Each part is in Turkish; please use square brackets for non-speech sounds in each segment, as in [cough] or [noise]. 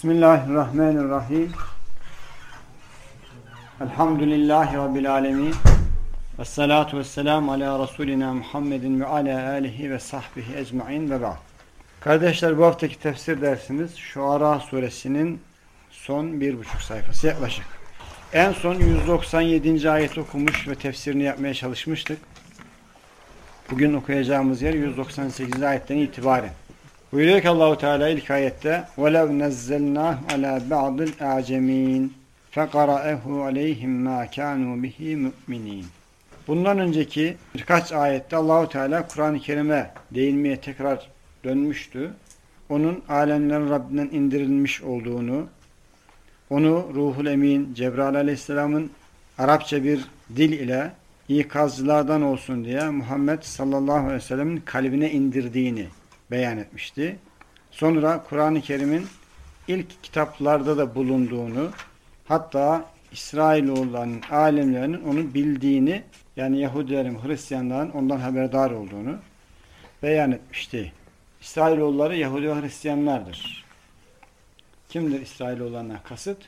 Bismillahirrahmanirrahim. Elhamdülillahi Rabbil alemin. Ve salatu ve selamu ala Resulina Muhammedin ve ala alihi ve sahbihi ecmain ve ba'd. Kardeşler bu haftaki tefsir dersimiz Şuara suresinin son bir buçuk sayfası yaklaşık. En son 197. ayet okumuş ve tefsirini yapmaya çalışmıştık. Bugün okuyacağımız yer 198. ayetten itibaren. Buyuruyor ki Allahu Teala ilk ayette وَلَوْ نَزَّلْنَاهُ عَلَى بَعْضِ الْاَعْجَمِينَ فَقَرَأَهُ عَلَيْهِمْ مَا كَانُوا بِهِ مُؤْمِنِينَ Bundan önceki birkaç ayette Allahu Teala Kur'an-ı Kerim'e değinmeye tekrar dönmüştü. Onun alemlerin Rabbinden indirilmiş olduğunu, onu Ruhul Emin, Cebrail Aleyhisselam'ın Arapça bir dil ile ikazcılardan olsun diye Muhammed sallallahu aleyhi ve sellem'in kalbine indirdiğini beyan etmişti. Sonra Kur'an-ı Kerim'in ilk kitaplarda da bulunduğunu, hatta İsrailoğullarının alimlerinin onu bildiğini, yani Yahudilerin, Hristiyanların ondan haberdar olduğunu beyan etmişti. İsrailoğulları Yahudi ve Hristiyanlardır. Kimdir İsrailoğullarına kasıt?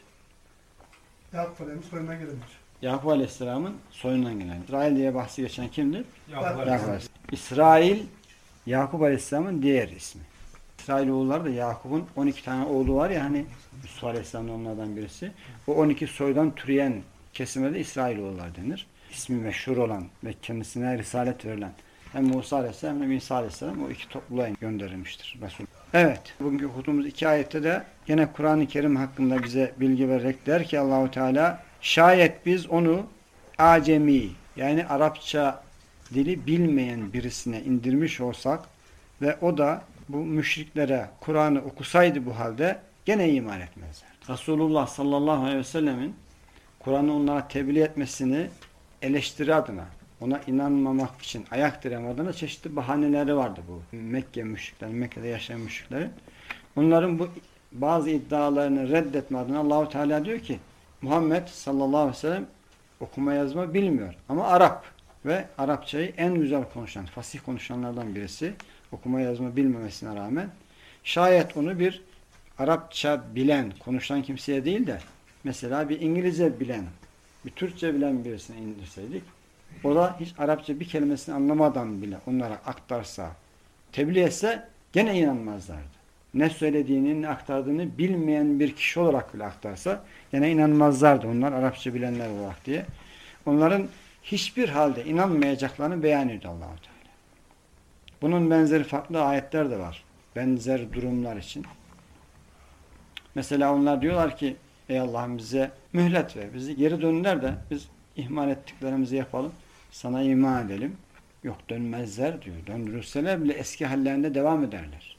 Yakup Aleyhisselam'ın soyundan gelendir. Yakup Aleyhisselam'ın soyundan gelen. İsrail diye bahsi geçen kimdir? Yakup. Aleyhisselam. İsrail, Yakup Aleyhisselam'ın diğer ismi. İsrailoğulları da Yakup'un 12 tane oğlu var ya hani Yusuf Aleyhisselam da onlardan birisi. O 12 soydan türeyen kesime de İsrailoğullar denir. İsmi meşhur olan ve kendisine risalet verilen hem Musa Aleyhisselam hem İsa Aleyhisselam o iki topluluğa gönderilmiştir. Resul. Evet. Bugünkü okuduğumuz iki ayette de yine Kur'an-ı Kerim hakkında bize bilgi vererek der ki Allahu Teala şayet biz onu acemi yani Arapça dili bilmeyen birisine indirmiş olsak ve o da bu müşriklere Kur'an'ı okusaydı bu halde gene iman etmezler. Resulullah sallallahu aleyhi ve sellemin Kur'an'ı onlara tebliğ etmesini eleştiri adına, ona inanmamak için, ayak direm adına çeşitli bahaneleri vardı bu. Mekke müşrikleri, Mekke'de yaşayan müşrikleri. Onların bu bazı iddialarını reddetme adına Allahu Teala diyor ki Muhammed sallallahu aleyhi ve sellem okuma yazma bilmiyor ama Arap ve Arapçayı en güzel konuşan, fasih konuşanlardan birisi okuma yazma bilmemesine rağmen şayet onu bir Arapça bilen, konuşan kimseye değil de mesela bir İngilizce bilen, bir Türkçe bilen birisine indirseydik o da hiç Arapça bir kelimesini anlamadan bile onlara aktarsa, tebliğ etse gene inanmazlardı. Ne söylediğini, ne aktardığını bilmeyen bir kişi olarak bile aktarsa gene inanmazlardı. Onlar Arapça bilenler olarak diye. Onların hiçbir halde inanmayacaklarını beyan ediyor allah Teala. Bunun benzeri farklı ayetler de var. Benzer durumlar için. Mesela onlar diyorlar ki ey Allah'ım bize mühlet ver. Bizi geri döndüler de biz ihmal ettiklerimizi yapalım. Sana iman edelim. Yok dönmezler diyor. Döndürülseler bile eski hallerinde devam ederler.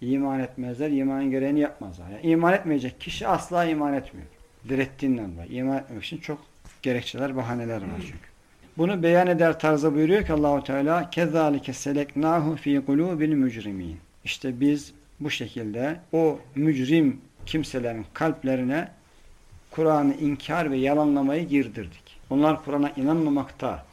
İman etmezler. imanın gereğini yapmazlar. Yani iman etmeyecek kişi asla iman etmiyor. Direttiğinden dolayı. İman etmek için çok gerekçeler, bahaneler var çünkü. Bunu beyan eder tarzda buyuruyor ki Allahu Teala kezalike seleknahu fi kulubil mücrimin. İşte biz bu şekilde o mücrim kimselerin kalplerine Kur'an'ı inkar ve yalanlamayı girdirdik. Onlar Kur'an'a inanmamakta,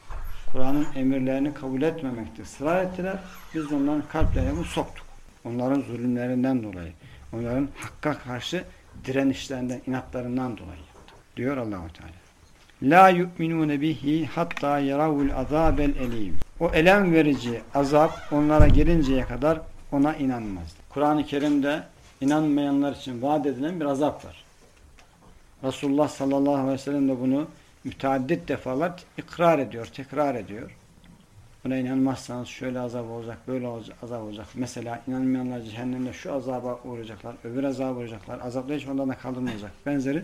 Kur'an'ın emirlerini kabul etmemekte ısrar ettiler. Biz onların kalplerine bunu soktuk. Onların zulümlerinden dolayı, onların hakka karşı direnişlerinden, inatlarından dolayı. Diyor Allahu Teala. La yu'minune bihi hatta yaravul azabel elim. O elem verici azap onlara gelinceye kadar ona inanmaz. Kur'an-ı Kerim'de inanmayanlar için vaat edilen bir azap var. Resulullah sallallahu aleyhi ve sellem de bunu müteaddit defalar ikrar ediyor, tekrar ediyor. Buna inanmazsanız şöyle azap olacak, böyle azap olacak. Mesela inanmayanlar cehennemde şu azaba uğrayacaklar, öbür azaba uğrayacaklar. Azapla hiç ondan da kaldırmayacak. Benzeri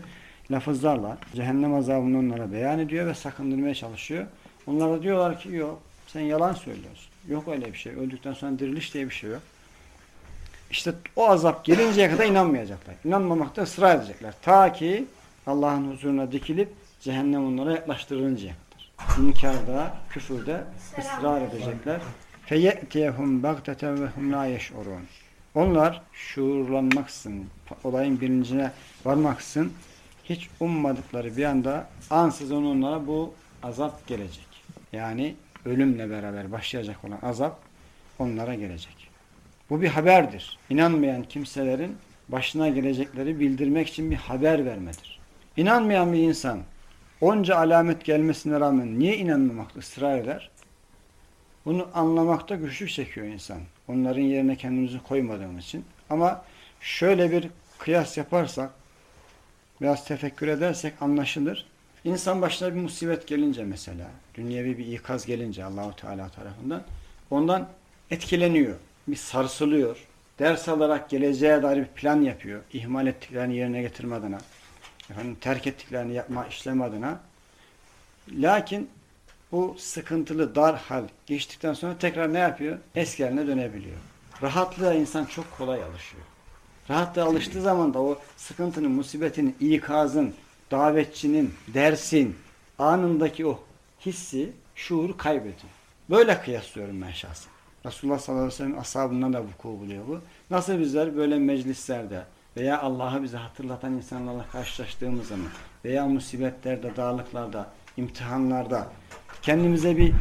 lafızlarla cehennem azabını onlara beyan ediyor ve sakındırmaya çalışıyor. Onlar da diyorlar ki yok sen yalan söylüyorsun. Yok öyle bir şey. Öldükten sonra diriliş diye bir şey yok. İşte o azap gelinceye kadar inanmayacaklar. İnanmamakta ısrar edecekler. Ta ki Allah'ın huzuruna dikilip cehennem onlara yaklaştırılıncaya kadar. İnkarda, küfürde ısrar edecekler. فَيَأْتِيَهُمْ بَغْتَةً وَهُمْ لَا يَشْعُرُونَ Onlar şuurlanmaksın, olayın bilincine varmaksın, hiç ummadıkları bir anda ansızın onlara bu azap gelecek. Yani ölümle beraber başlayacak olan azap onlara gelecek. Bu bir haberdir. İnanmayan kimselerin başına gelecekleri bildirmek için bir haber vermedir. İnanmayan bir insan onca alamet gelmesine rağmen niye inanmamakta ısrar eder? Bunu anlamakta güçlük çekiyor insan. Onların yerine kendimizi koymadığımız için. Ama şöyle bir kıyas yaparsak, biraz tefekkür edersek anlaşılır. İnsan başına bir musibet gelince mesela, dünyevi bir ikaz gelince Allahu Teala tarafından ondan etkileniyor, bir sarsılıyor. Ders alarak geleceğe dair bir plan yapıyor. İhmal ettiklerini yerine getirme adına, efendim, terk ettiklerini yapma, işlem adına. Lakin bu sıkıntılı, dar hal geçtikten sonra tekrar ne yapıyor? Eski haline dönebiliyor. Rahatlığa insan çok kolay alışıyor. Rahatlığa alıştığı zaman da o sıkıntının, musibetin, ikazın, davetçinin, dersin, anındaki o hissi, şuuru kaybediyor. Böyle kıyaslıyorum ben şahsen. Resulullah sallallahu aleyhi ve sellem ashabından da vuku buluyor bu. Nasıl bizler böyle meclislerde veya Allah'ı bize hatırlatan insanlarla karşılaştığımız zaman veya musibetlerde, darlıklarda, imtihanlarda kendimize bir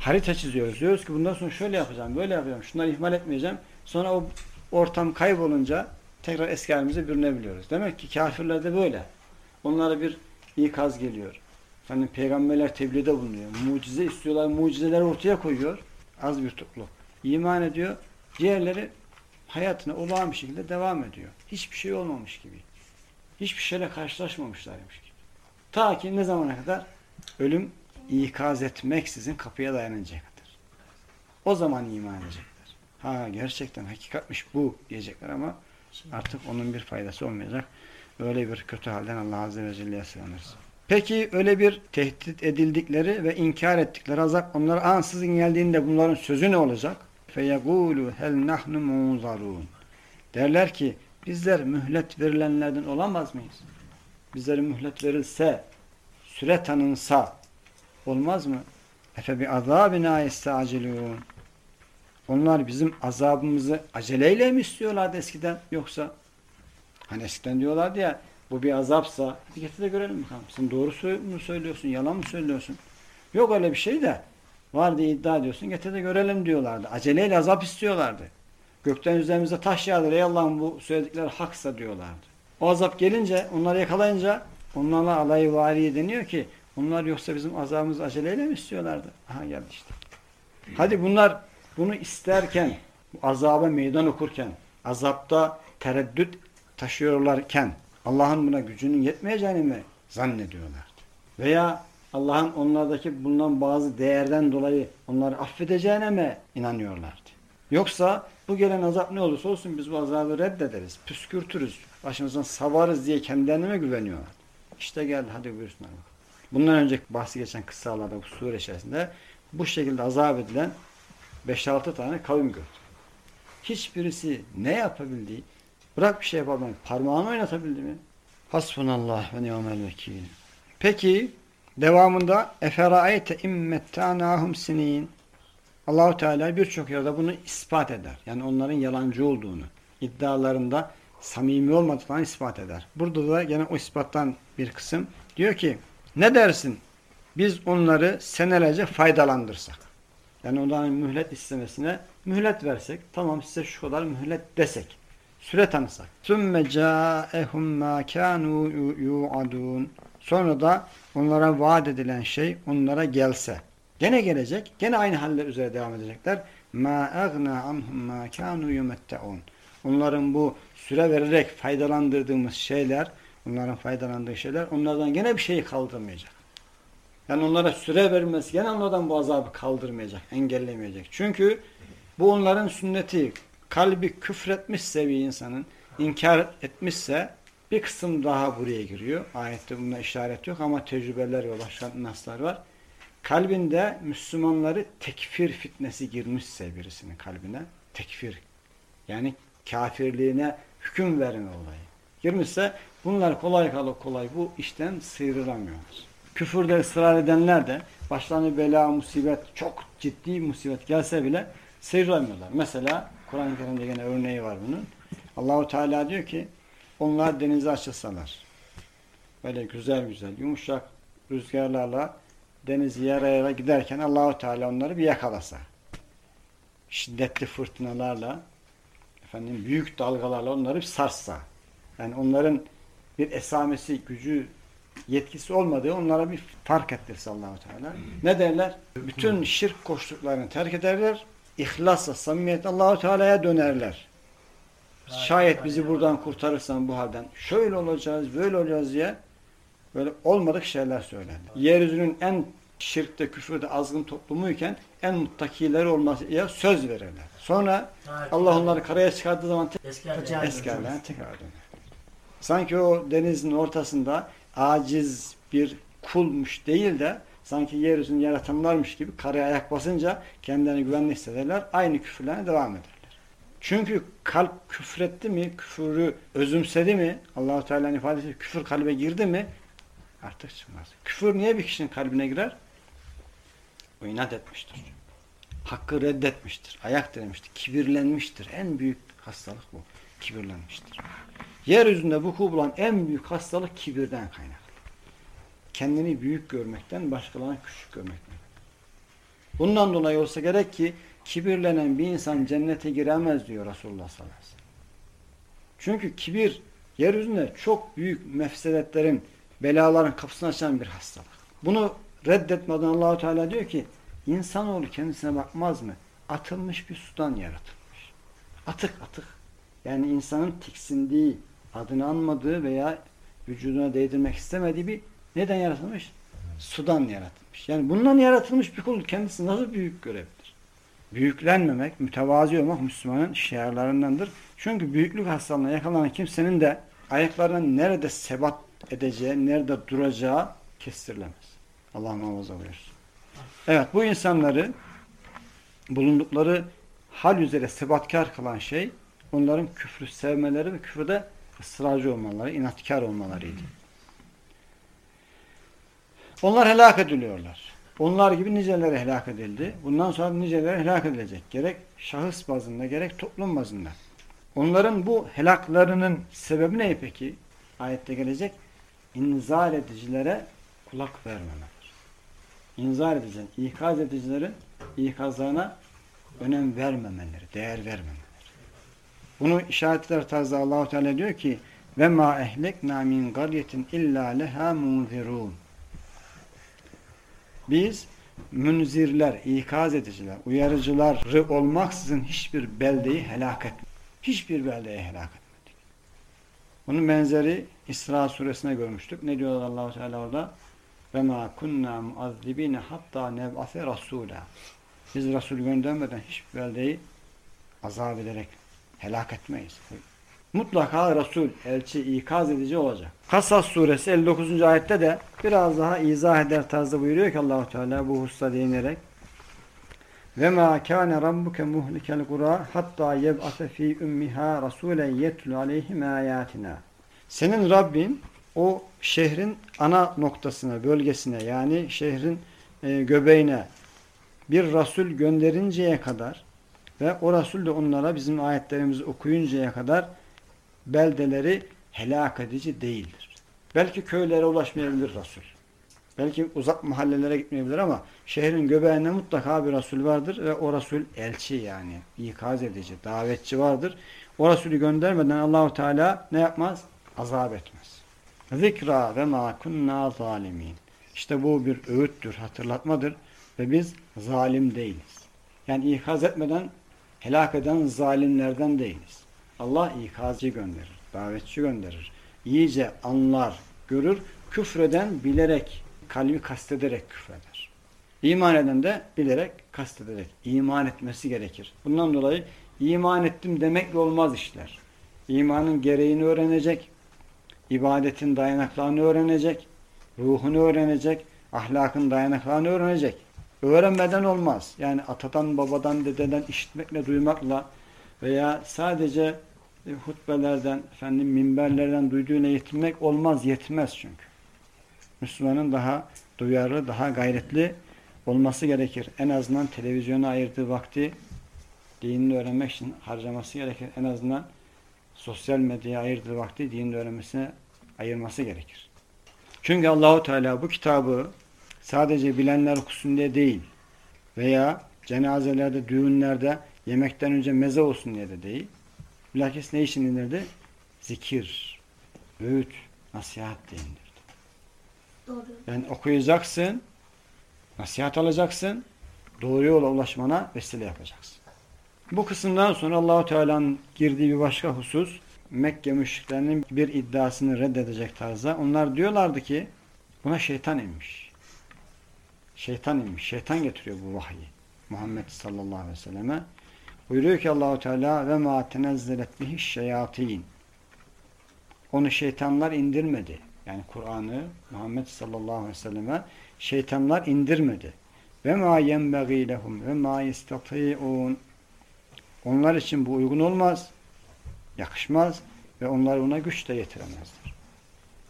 harita çiziyoruz. Diyoruz ki bundan sonra şöyle yapacağım, böyle yapacağım, şunları ihmal etmeyeceğim. Sonra o ortam kaybolunca tekrar eski halimize bürünebiliyoruz. Demek ki kafirlerde böyle. Onlara bir ikaz geliyor. Efendim peygamberler tebliğde bulunuyor. Mucize istiyorlar, mucizeler ortaya koyuyor. Az bir topluluk. İman ediyor. Diğerleri hayatına olağan bir şekilde devam ediyor. Hiçbir şey olmamış gibi. Hiçbir şeyle karşılaşmamışlarmış gibi. Ta ki ne zamana kadar? Ölüm ikaz etmeksizin kapıya dayanıncaya kadar. O zaman iman edecekler. Ha gerçekten hakikatmiş bu diyecekler ama artık onun bir faydası olmayacak. Öyle bir kötü halden Allah Azze ve Celle'ye sığınırız. Peki öyle bir tehdit edildikleri ve inkar ettikleri azap onlara ansızın geldiğinde bunların sözü ne olacak? فَيَقُولُ هَلْ نَحْنُ مُنْظَرُونَ Derler ki bizler mühlet verilenlerden olamaz mıyız? Bizlere mühlet verilse, süre tanınsa olmaz mı? Efe bi azabina yestacilun. onlar bizim azabımızı aceleyle mi istiyorlardı eskiden yoksa hani eskiden diyorlardı ya bu bir azapsa hadi de görelim bakalım. Sen doğru mu söylüyorsun, yalan mı söylüyorsun? Yok öyle bir şey de var diye iddia ediyorsun. Getir de görelim diyorlardı. Aceleyle azap istiyorlardı. Gökten üzerimize taş yağdır. Ey Allah'ım bu söyledikleri haksa diyorlardı. O azap gelince, onları yakalayınca onlarla alay variye deniyor ki onlar yoksa bizim azabımızı aceleyle mi istiyorlardı? Aha geldi işte. Hadi bunlar bunu isterken, azaba meydan okurken, azapta tereddüt taşıyorlarken Allah'ın buna gücünün yetmeyeceğini mi zannediyorlardı? Veya Allah'ın onlardaki bulunan bazı değerden dolayı onları affedeceğine mi inanıyorlardı? Yoksa bu gelen azap ne olursa olsun biz bu azabı reddederiz, püskürtürüz, başımızdan savarız diye kendilerine mi güveniyorlar? İşte geldi hadi buyursunlar. Bundan önceki bahsi geçen kıssalarda bu sure içerisinde bu şekilde azap edilen 5-6 tane kavim gördü. Hiçbirisi ne yapabildiği, bırak bir şey yapabildi, parmağını oynatabildi mi? Hasbunallah ve ni'mel vekil. Peki devamında eferaayte immettanahum sinin Allahu Teala birçok yerde bunu ispat eder. Yani onların yalancı olduğunu, iddialarında samimi olmadıklarını ispat eder. Burada da gene o ispattan bir kısım diyor ki ne dersin? Biz onları senelerce faydalandırsak. Yani onların mühlet istemesine mühlet versek. Tamam size şu kadar mühlet desek. Süre tanısak. ثُمَّ جَاءَهُمْ مَا كَانُوا يُعَدُونَ Sonra da onlara vaat edilen şey onlara gelse. Gene gelecek. Gene aynı haller üzere devam edecekler. مَا اَغْنَا عَنْهُمْ مَا كَانُوا يُمَتَّعُونَ Onların bu süre vererek faydalandırdığımız şeyler, onların faydalandığı şeyler onlardan gene bir şeyi kaldırmayacak. Yani onlara süre verilmesi gene onlardan bu azabı kaldırmayacak, engellemeyecek. Çünkü bu onların sünneti. Kalbi küfretmişse bir insanın, inkar etmişse bir kısım daha buraya giriyor. Ayette buna işaret yok ama tecrübeler ve başka naslar var. Kalbinde Müslümanları tekfir fitnesi girmişse birisinin kalbine, tekfir yani kafirliğine hüküm verme olayı girmişse bunlar kolay kolay bu işten sıyrılamıyorlar. Küfürde ısrar edenler de başlarına bela, musibet, çok ciddi musibet gelse bile sıyrılamıyorlar. Mesela Kur'an-ı Kerim'de yine örneği var bunun. Allahu Teala diyor ki onlar denize açılsalar böyle güzel güzel yumuşak rüzgarlarla denizi yara yara giderken Allahu Teala onları bir yakalasa şiddetli fırtınalarla efendim büyük dalgalarla onları bir sarsa Yani onların bir esamesi, gücü, yetkisi olmadığı onlara bir fark ettirse Allahu Teala. Ne derler? Bütün şirk koştuklarını terk ederler. İhlasla, samimiyet Allahu Teala'ya dönerler. Şayet bizi buradan kurtarırsan bu halden şöyle olacağız, böyle olacağız diye böyle olmadık şeyler söylerler. Yeryüzünün en şirkte, küfürde azgın toplumuyken en muttakileri olmasıya söz verirler. Sonra Allah onları karaya çıkardığı zaman halde. eski haline tekrar döner. Sanki o denizin ortasında aciz bir kulmuş değil de sanki yeryüzünü yaratanlarmış gibi karaya ayak basınca kendilerini güvenli hissederler. Aynı küfürlerine devam ederler. Çünkü kalp küfretti mi, küfürü özümsedi mi, Allahu Teala'nın ifadesi küfür kalbe girdi mi artık çıkmaz. Küfür niye bir kişinin kalbine girer? O inat etmiştir. Hakkı reddetmiştir. Ayak diremiştir. Kibirlenmiştir. En büyük hastalık bu. Kibirlenmiştir. Yeryüzünde vuku bulan en büyük hastalık kibirden kaynaklı. Kendini büyük görmekten, başkalarını küçük görmekten. Bundan dolayı olsa gerek ki kibirlenen bir insan cennete giremez diyor Resulullah sallallahu aleyhi ve sellem. Çünkü kibir yeryüzünde çok büyük mefsedetlerin, belaların kapısını açan bir hastalık. Bunu reddetmeden Allahu Teala diyor ki insanoğlu kendisine bakmaz mı? Atılmış bir sudan yaratılmış. Atık atık. Yani insanın tiksindiği, adını anmadığı veya vücuduna değdirmek istemediği bir neden yaratılmış? Sudan yaratılmış. Yani bundan yaratılmış bir kul kendisi nasıl büyük görebilir? Büyüklenmemek, mütevazi olmak Müslümanın şiarlarındandır. Çünkü büyüklük hastalığına yakalanan kimsenin de ayaklarının nerede sebat edeceği, nerede duracağı kestirilemez. Allah muhafaza buyursun. Evet bu insanları bulundukları hal üzere sebatkar kılan şey onların küfrü sevmeleri ve küfürde ısrarcı olmaları, inatkar olmalarıydı. Onlar helak ediliyorlar. Onlar gibi niceleri helak edildi. Bundan sonra niceleri helak edilecek. Gerek şahıs bazında gerek toplum bazında. Onların bu helaklarının sebebi ne peki? Ayette gelecek. İnzar edicilere kulak vermemeler. İnzar edici, ikaz edicilerin ikazlarına önem vermemeleri, değer vermemeleri. Bunu işaretler tarzı Allahu Teala diyor ki ve ma ehlekna min qaryetin illa leha munzirun. Biz münzirler, ikaz ediciler, uyarıcıları olmaksızın hiçbir beldeyi helak etmedik. Hiçbir beldeyi helak etmedik. Bunun benzeri İsra suresine görmüştük. Ne diyor Allahu Teala orada? Ve ma kunna muazzibine hatta neb'ase rasula. Biz Resul göndermeden hiçbir beldeyi azap ederek helak etmeyiz. Mutlaka Resul, elçi, ikaz edici olacak. Kasas suresi 59. ayette de biraz daha izah eder tarzda buyuruyor ki Allahu Teala bu hususta değinerek ve ma kana rabbuke muhlikel kura hatta yeb'ase fi ummiha rasulen yetlu aleyhim ayatina. Senin Rabbin o şehrin ana noktasına, bölgesine yani şehrin e, göbeğine bir Resul gönderinceye kadar ve o Resul de onlara bizim ayetlerimizi okuyuncaya kadar beldeleri helak edici değildir. Belki köylere ulaşmayabilir Resul. Belki uzak mahallelere gitmeyebilir ama şehrin göbeğinde mutlaka bir Resul vardır ve o Resul elçi yani ikaz edici, davetçi vardır. O Resulü göndermeden Allahu Teala ne yapmaz? Azap etmez. Zikra ve ma kunna zalimin. İşte bu bir öğüttür, hatırlatmadır ve biz zalim değiliz. Yani ikaz etmeden helak eden zalimlerden değiliz. Allah ikazcı gönderir, davetçi gönderir. İyice anlar, görür, küfreden bilerek, kalbi kastederek küfreder. İman eden de bilerek, kastederek, iman etmesi gerekir. Bundan dolayı iman ettim demekle olmaz işler. İmanın gereğini öğrenecek, ibadetin dayanaklarını öğrenecek, ruhunu öğrenecek, ahlakın dayanaklarını öğrenecek. Öğrenmeden olmaz. Yani atadan, babadan, dededen işitmekle, duymakla veya sadece e, hutbelerden, efendim minberlerden duyduğuna yetinmek olmaz, yetmez çünkü. Müslümanın daha duyarlı, daha gayretli olması gerekir. En azından televizyona ayırdığı vakti dinini öğrenmek için harcaması gerekir. En azından sosyal medyaya ayırdığı vakti dinini öğrenmesine ayırması gerekir. Çünkü Allahu Teala bu kitabı sadece bilenler diye değil veya cenazelerde, düğünlerde yemekten önce meze olsun diye de değil. Bilakis ne için inirdi? Zikir, öğüt, nasihat de indirdi. Doğru. Yani okuyacaksın, nasihat alacaksın, doğru yola ulaşmana vesile yapacaksın. Bu kısımdan sonra Allahu Teala'nın girdiği bir başka husus Mekke müşriklerinin bir iddiasını reddedecek tarzda. Onlar diyorlardı ki buna şeytan inmiş. Şeytan inmiş. Şeytan getiriyor bu vahyi. Muhammed sallallahu aleyhi ve selleme. Buyuruyor ki Allahu Teala ve ma tenezzelet bihi şeyatin. Onu şeytanlar indirmedi. Yani Kur'an'ı Muhammed sallallahu aleyhi ve selleme şeytanlar indirmedi. Ve ma yenbeği lehum ve ma yestati'un. Onlar için bu uygun olmaz, yakışmaz ve onlar ona güç de yetiremezler.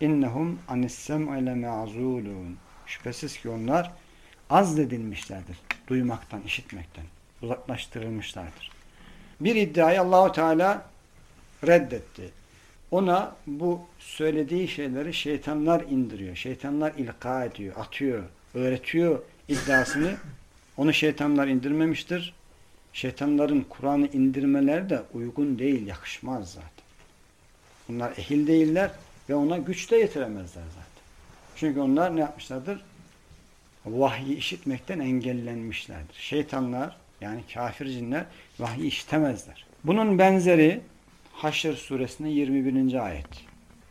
İnnehum anissem'e leme'azulun. Şüphesiz ki onlar azledilmişlerdir. Duymaktan, işitmekten. Uzaklaştırılmışlardır. Bir iddiayı Allahu Teala reddetti. Ona bu söylediği şeyleri şeytanlar indiriyor. Şeytanlar ilka ediyor, atıyor, öğretiyor iddiasını. Onu şeytanlar indirmemiştir. Şeytanların Kur'an'ı indirmeleri de uygun değil, yakışmaz zaten. Bunlar ehil değiller ve ona güç de yetiremezler zaten. Çünkü onlar ne yapmışlardır? Vahyi işitmekten engellenmişlerdir. Şeytanlar yani kafir cinler vahyi işitemezler. Bunun benzeri Haşr suresinin 21. ayet.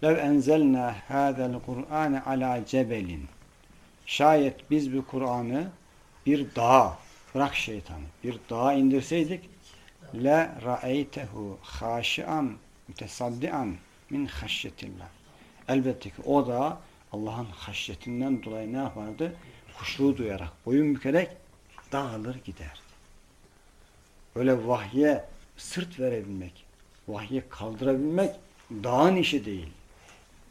Lev enzelna hâzel Kur'ane ala cebelin. Şayet biz bu Kur'an'ı bir dağa, bırak şeytanı, bir dağa indirseydik le ra'eytehu haşian mütesaddian min haşyetillah. Elbette ki o da Allah'ın haşyetinden dolayı ne yapardı? Huşu duyarak, boyun bükerek dağılır giderdi. Öyle vahye sırt verebilmek, vahye kaldırabilmek dağın işi değil.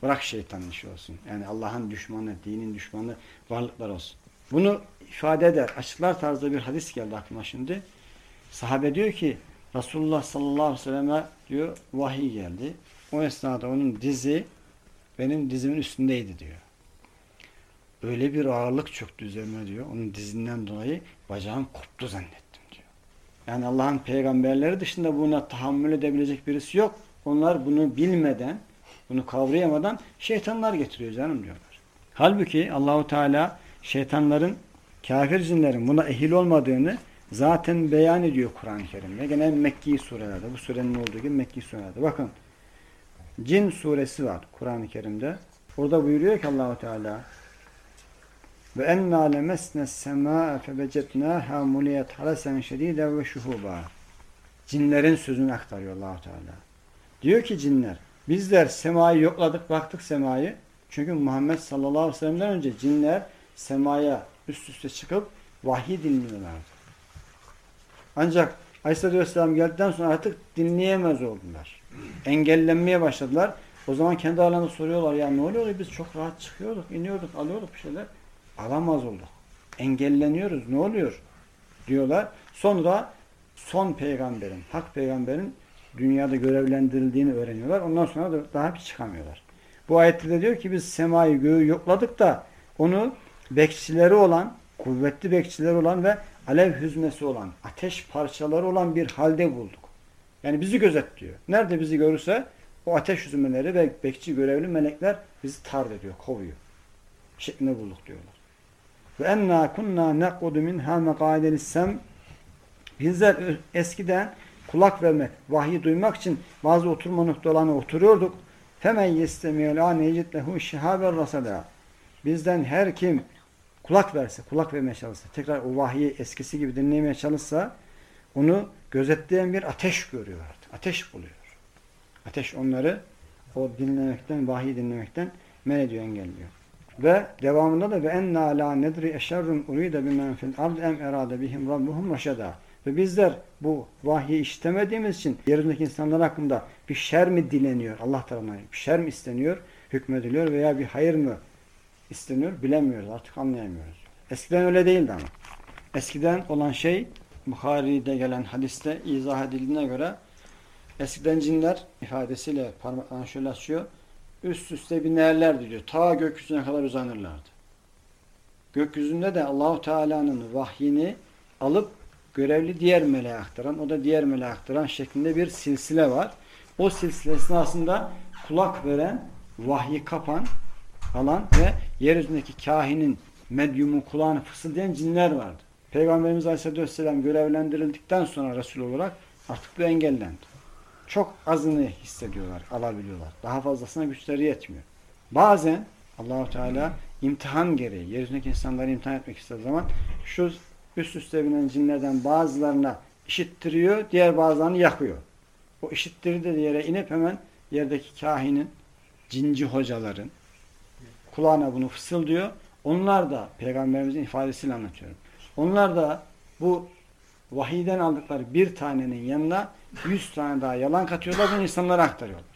Bırak şeytanın işi olsun. Yani Allah'ın düşmanı, dinin düşmanı varlıklar olsun. Bunu ifade eder, açıklar tarzda bir hadis geldi aklıma şimdi. Sahabe diyor ki Resulullah sallallahu aleyhi ve selleme diyor vahiy geldi. O esnada onun dizi benim dizimin üstündeydi diyor. Öyle bir ağırlık çöktü üzerime diyor. Onun dizinden dolayı bacağım koptu zannettim diyor. Yani Allah'ın peygamberleri dışında buna tahammül edebilecek birisi yok. Onlar bunu bilmeden, bunu kavrayamadan şeytanlar getiriyor canım diyorlar. Halbuki Allahu Teala şeytanların, kafir cinlerin buna ehil olmadığını zaten beyan ediyor Kur'an-ı Kerim'de. Gene Mekki surelerde, bu surenin olduğu gibi Mekki surelerde. Bakın, Cin suresi var Kur'an-ı Kerim'de. Orada buyuruyor ki Allahu Teala ve enna lemesne semâe febecetnâhâ muliyet halesen şedîde ve şuhubâ. Cinlerin sözünü aktarıyor Allahu Teala. Diyor ki cinler, bizler semayı yokladık, baktık semayı. Çünkü Muhammed sallallahu aleyhi ve sellem'den önce cinler semaya üst üste çıkıp vahiy dinliyorlardı. Ancak Aleyhisselatü Vesselam geldikten sonra artık dinleyemez oldular. Engellenmeye başladılar. O zaman kendi aralarında soruyorlar ya ne oluyor? Biz çok rahat çıkıyorduk, iniyorduk, alıyorduk bir şeyler. Alamaz olduk. Engelleniyoruz. Ne oluyor? Diyorlar. Sonra son peygamberin, hak peygamberin dünyada görevlendirildiğini öğreniyorlar. Ondan sonra da daha bir çıkamıyorlar. Bu ayette de diyor ki biz semayı göğü yokladık da onu bekçileri olan, kuvvetli bekçileri olan ve alev hüzmesi olan, ateş parçaları olan bir halde bulduk. Yani bizi gözetliyor. Nerede bizi görürse o ateş hüzmeleri ve bekçi görevli melekler bizi tard ediyor, kovuyor. Şeklinde bulduk diyorlar. Ve enna kunna nequdu minha meqadelis Bizler eskiden kulak vermek, vahiy duymak için bazı oturma noktalarına oturuyorduk. Femen yestemiyel ane yecid lehu şihaber rasada. Bizden her kim kulak verse, kulak vermeye çalışsa, tekrar o vahiyi eskisi gibi dinlemeye çalışsa onu gözetleyen bir ateş görüyor artık. Ateş buluyor. Ateş onları o dinlemekten, vahiy dinlemekten men ediyor, engelliyor. Ve devamında da ve enna la nedri eşerrun uride bimen fil ard em erade bihim rabbuhum reşeda. Ve bizler bu vahyi işitemediğimiz için yerindeki insanlar hakkında bir şer mi dileniyor Allah tarafından? Bir şer mi isteniyor, hükmediliyor veya bir hayır mı isteniyor bilemiyoruz. Artık anlayamıyoruz. Eskiden öyle değildi ama. Eskiden olan şey Bukhari'de gelen hadiste izah edildiğine göre eskiden cinler ifadesiyle parmaklarını şöyle açıyor. Üst üste binerlerdi diyor. Ta gökyüzüne kadar uzanırlardı. Gökyüzünde de Allahu Teala'nın vahyini alıp görevli diğer meleğe aktaran, o da diğer meleğe aktaran şeklinde bir silsile var. O silsile esnasında kulak veren vahyi kapan, alan ve yeryüzündeki kahinin, medyumun kulağını fısıldayan cinler vardı. Peygamberimiz Aleyhisselatü Vesselam görevlendirildikten sonra Resul olarak artık bu engellendi. Çok azını hissediyorlar, alabiliyorlar. Daha fazlasına güçleri yetmiyor. Bazen Allahu Teala imtihan gereği, yeryüzündeki insanları imtihan etmek istediği zaman şu üst üste binen cinlerden bazılarına işittiriyor, diğer bazılarını yakıyor. O işittirdiği yere inip hemen yerdeki kahinin, cinci hocaların kulağına bunu fısıldıyor. Onlar da peygamberimizin ifadesiyle anlatıyorum. Onlar da bu vahiyden aldıkları bir tanenin yanına yüz tane daha yalan katıyorlar bunu insanlara aktarıyorlar.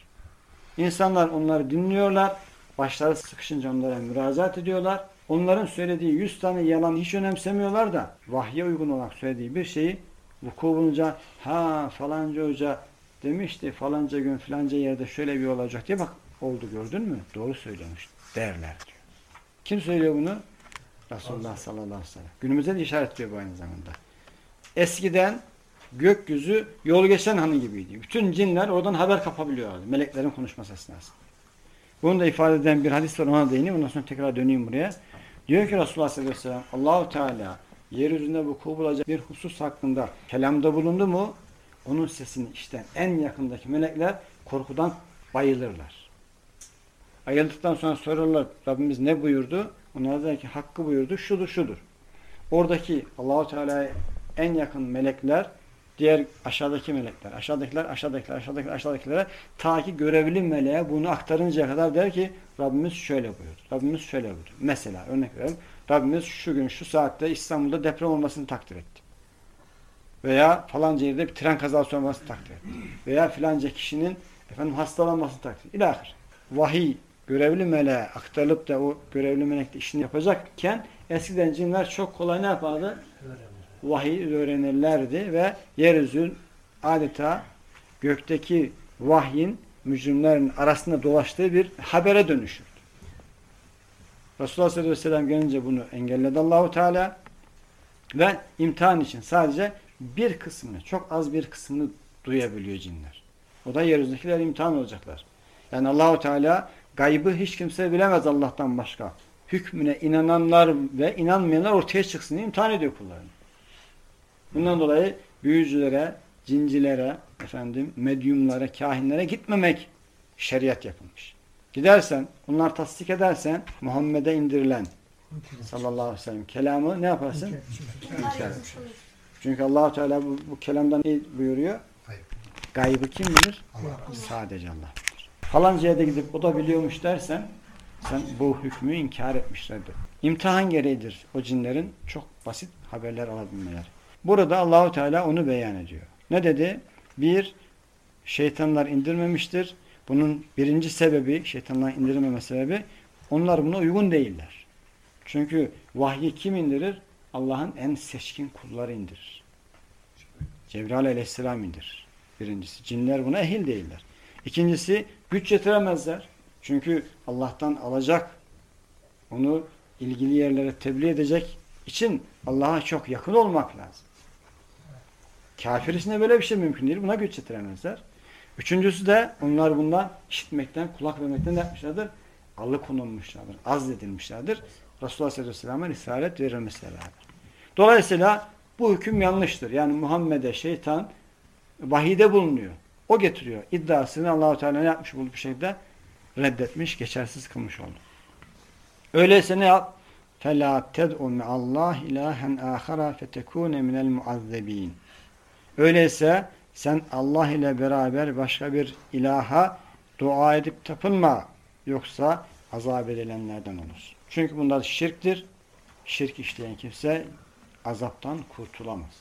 İnsanlar onları dinliyorlar. Başları sıkışınca onlara müracaat ediyorlar. Onların söylediği yüz tane yalan hiç önemsemiyorlar da vahye uygun olarak söylediği bir şeyi vuku bulunca ha falanca hoca demişti falanca gün falanca yerde şöyle bir olacak diye bak oldu gördün mü? Doğru söylemiş derler diyor. Kim söylüyor bunu? Resulullah sallallahu aleyhi ve sellem. Günümüze de işaretliyor bu aynı zamanda. Eskiden gökyüzü yol geçen hanı gibiydi. Bütün cinler oradan haber kapabiliyorlardı. Meleklerin konuşması esnasında. Bunu da ifade eden bir hadis var ona değineyim. Ondan sonra tekrar döneyim buraya. Diyor ki Resulullah sallallahu aleyhi ve sellem Allahu Teala yeryüzünde vuku bulacak bir husus hakkında kelamda bulundu mu onun sesini işten en yakındaki melekler korkudan bayılırlar. Ayıldıktan sonra sorarlar Rabbimiz ne buyurdu? Onlar der ki hakkı buyurdu şudur şudur. Oradaki Allahu Teala'ya en yakın melekler diğer aşağıdaki melekler, aşağıdakiler, aşağıdakiler, aşağıdakiler, aşağıdakilere ta ki görevli meleğe bunu aktarıncaya kadar der ki Rabbimiz şöyle buyurdu. Rabbimiz şöyle buyurdu. Mesela örnek verelim. Rabbimiz şu gün şu saatte İstanbul'da deprem olmasını takdir etti. Veya falanca yerde bir tren kazası olmasını takdir etti. Veya filanca kişinin efendim hastalanmasını takdir etti. İlahir. Vahiy görevli meleğe aktarılıp da o görevli melek de işini yapacakken eskiden cinler çok kolay ne yapardı? Vahiy öğrenirlerdi ve yeryüzü adeta gökteki vahyin mücrimlerin arasında dolaştığı bir habere dönüşürdü. Resulullah sallallahu aleyhi ve sellem gelince bunu engelledi Allahu Teala ve imtihan için sadece bir kısmını, çok az bir kısmını duyabiliyor cinler. O da yeryüzündekiler imtihan olacaklar. Yani Allahu Teala gaybı hiç kimse bilemez Allah'tan başka. Hükmüne inananlar ve inanmayanlar ortaya çıksın diye imtihan ediyor kullarını. Bundan dolayı büyücülere, cincilere, efendim, medyumlara, kahinlere gitmemek şeriat yapılmış. Gidersen, onlar tasdik edersen Muhammed'e indirilen sallallahu aleyhi ve sellem kelamı ne yaparsın? İnkar. Çünkü allah Teala bu, bu kelamdan ne buyuruyor? Gaybı kim bilir? Sadece Allah bilir. Falanca yerde gidip o da biliyormuş dersen sen bu hükmü inkar etmişlerdir. İmtihan gereğidir o cinlerin çok basit haberler alabilmeleri. Burada Allahu Teala onu beyan ediyor. Ne dedi? Bir, şeytanlar indirmemiştir. Bunun birinci sebebi, şeytanlar indirmeme sebebi, onlar buna uygun değiller. Çünkü vahyi kim indirir? Allah'ın en seçkin kulları indirir. Cebrail aleyhisselam indirir. Birincisi. Cinler buna ehil değiller. İkincisi, güç yetiremezler. Çünkü Allah'tan alacak, onu ilgili yerlere tebliğ edecek için Allah'a çok yakın olmak lazım. Kafir içinde böyle bir şey mümkün değil. Buna güç yetiremezler. Üçüncüsü de onlar bundan işitmekten, kulak vermekten ne yapmışlardır? Alıkonulmuşlardır, azledilmişlerdir. Resulullah sallallahu aleyhi ve sellem'e risalet verilmesiyle beraber. Dolayısıyla bu hüküm yanlıştır. Yani Muhammed'e şeytan vahide bulunuyor. O getiriyor. İddiasını Allahu Teala ne yapmış bu şekilde? Reddetmiş, geçersiz kılmış oldu. Öyleyse ne yap? فَلَا تَدْعُ مِعَ اللّٰهِ اِلٰهًا آخَرًا فَتَكُونَ مِنَ الْمُعَذَّب۪ينَ Öyleyse sen Allah ile beraber başka bir ilaha dua edip tapınma. Yoksa azap edilenlerden olursun. Çünkü bunlar şirktir. Şirk işleyen kimse azaptan kurtulamaz.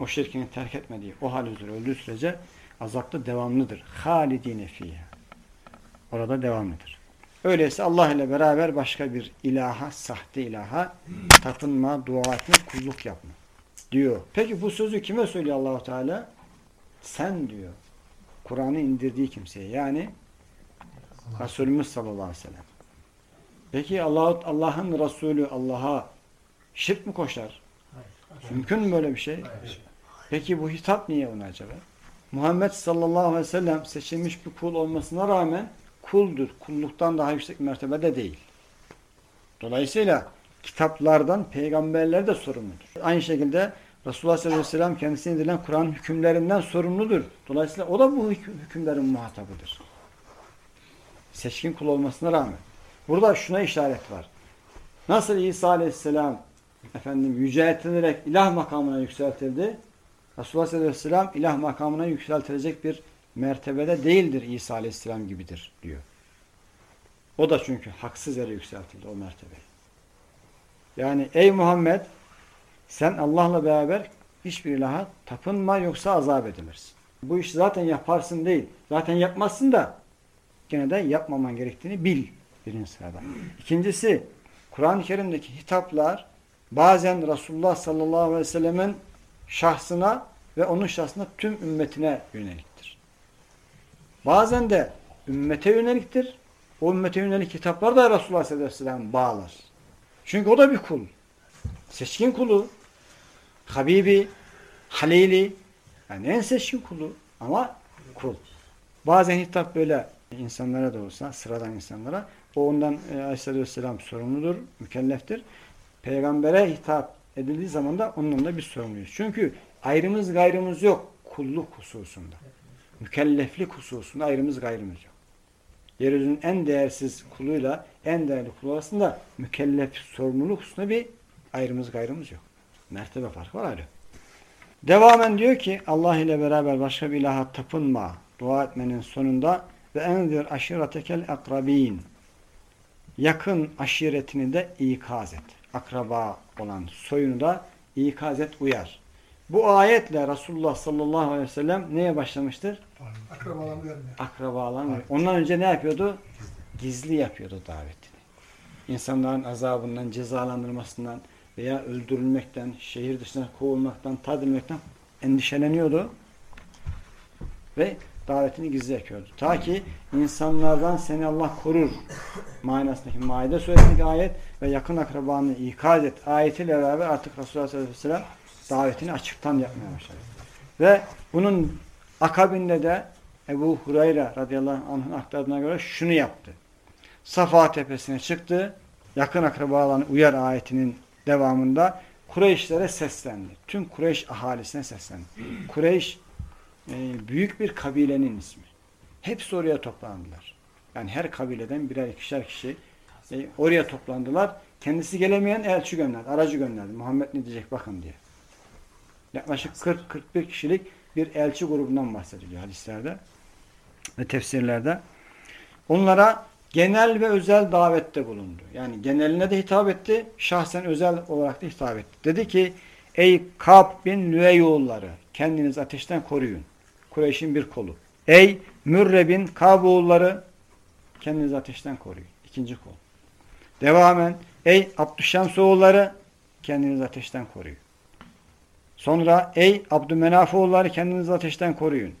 O şirkini terk etmediği, o hal üzere öldüğü sürece azapta devamlıdır. Halidine fiha. Orada devamlıdır. Öyleyse Allah ile beraber başka bir ilaha, sahte ilaha tapınma, dua etme, kulluk yapma diyor. Peki bu sözü kime söylüyor Allahu Teala? Sen diyor. Kur'an'ı indirdiği kimseye. Yani Allah. Resulümüz sallallahu aleyhi ve sellem. Peki Allah Allah'ın Resulü Allah'a şirk mi koşar? Hayır. Mümkün mü böyle bir şey? Hayır. Peki bu hitap niye ona acaba? Muhammed sallallahu aleyhi ve sellem seçilmiş bir kul olmasına rağmen kuldur. Kulluktan daha yüksek mertebede değil. Dolayısıyla kitaplardan peygamberler de sorumludur. Aynı şekilde Resulullah sallallahu aleyhi ve sellem kendisine edilen Kur'an hükümlerinden sorumludur. Dolayısıyla o da bu hüküm- hükümlerin muhatabıdır. Seçkin kul olmasına rağmen. Burada şuna işaret var. Nasıl İsa aleyhisselam efendim yüceltilerek ilah makamına yükseltildi? Resulullah sallallahu aleyhi ve sellem ilah makamına yükseltilecek bir mertebede değildir İsa aleyhisselam gibidir diyor. O da çünkü haksız yere yükseltildi o mertebeye. Yani ey Muhammed sen Allah'la beraber hiçbir ilaha tapınma yoksa azap edilirsin. Bu işi zaten yaparsın değil. Zaten yapmazsın da gene de yapmaman gerektiğini bil birinci sırada. İkincisi Kur'an-ı Kerim'deki hitaplar bazen Resulullah sallallahu aleyhi ve sellemin şahsına ve onun şahsına tüm ümmetine yöneliktir. Bazen de ümmete yöneliktir. O ümmete yönelik hitaplar da Resulullah sallallahu aleyhi ve sellem bağlar. Çünkü o da bir kul. Seçkin kulu, Habibi, Halili, yani en seçkin kulu ama kul. Bazen hitap böyle insanlara da olsa, sıradan insanlara, o ondan e, aleyhissalatü vesselam sorumludur, mükelleftir. Peygambere hitap edildiği zaman da onunla da biz sorumluyuz. Çünkü ayrımız gayrımız yok kulluk hususunda. Mükelleflik hususunda ayrımız gayrımız yok. Yeryüzünün en değersiz kuluyla en değerli kulu arasında mükellef sorumluluk hususunda bir ayrımız gayrımız yok. Mertebe farkı var ayrı. Devamen diyor ki Allah ile beraber başka bir ilaha tapınma dua etmenin sonunda ve enzir aşiretekel akrabin yakın aşiretini de ikaz et. Akraba olan soyunu da ikaz et uyar. Bu ayetle Resulullah sallallahu aleyhi ve sellem neye başlamıştır? Akrabalarını vermiyor. Akrabalarını. Ondan önce ne yapıyordu? Gizli yapıyordu davetini. İnsanların azabından, cezalandırmasından veya öldürülmekten, şehir dışına kovulmaktan, tadilmekten endişeleniyordu. Ve davetini gizli yapıyordu. Ta ki insanlardan seni Allah korur manasındaki Maide suresindeki ayet ve yakın akrabanı ikaz et ayetiyle beraber artık Resulullah sallallahu aleyhi ve sellem davetini açıktan yapmaya başladı. Ve bunun akabinde de Ebu Hureyre radıyallahu anh'ın aktardığına göre şunu yaptı. Safa tepesine çıktı. Yakın akrabalarını uyar ayetinin devamında Kureyşlere seslendi. Tüm Kureyş ahalisine seslendi. Kureyş e, büyük bir kabilenin ismi. Hepsi oraya toplandılar. Yani her kabileden birer ikişer kişi e, oraya toplandılar. Kendisi gelemeyen elçi gönderdi, aracı gönderdi. Muhammed ne diyecek bakın diye. Yaklaşık 40-41 kişilik bir elçi grubundan bahsediliyor hadislerde ve tefsirlerde. Onlara genel ve özel davette bulundu. Yani geneline de hitap etti, şahsen özel olarak da hitap etti. Dedi ki, ey Kab bin Lüeyoğulları kendiniz ateşten koruyun. Kureyş'in bir kolu. Ey Mürre bin Kab oğulları kendinizi ateşten koruyun. İkinci kol. Devamen, ey Abdüşşems oğulları kendinizi ateşten koruyun. Sonra ey Abdümenaf oğulları kendinizi ateşten koruyun.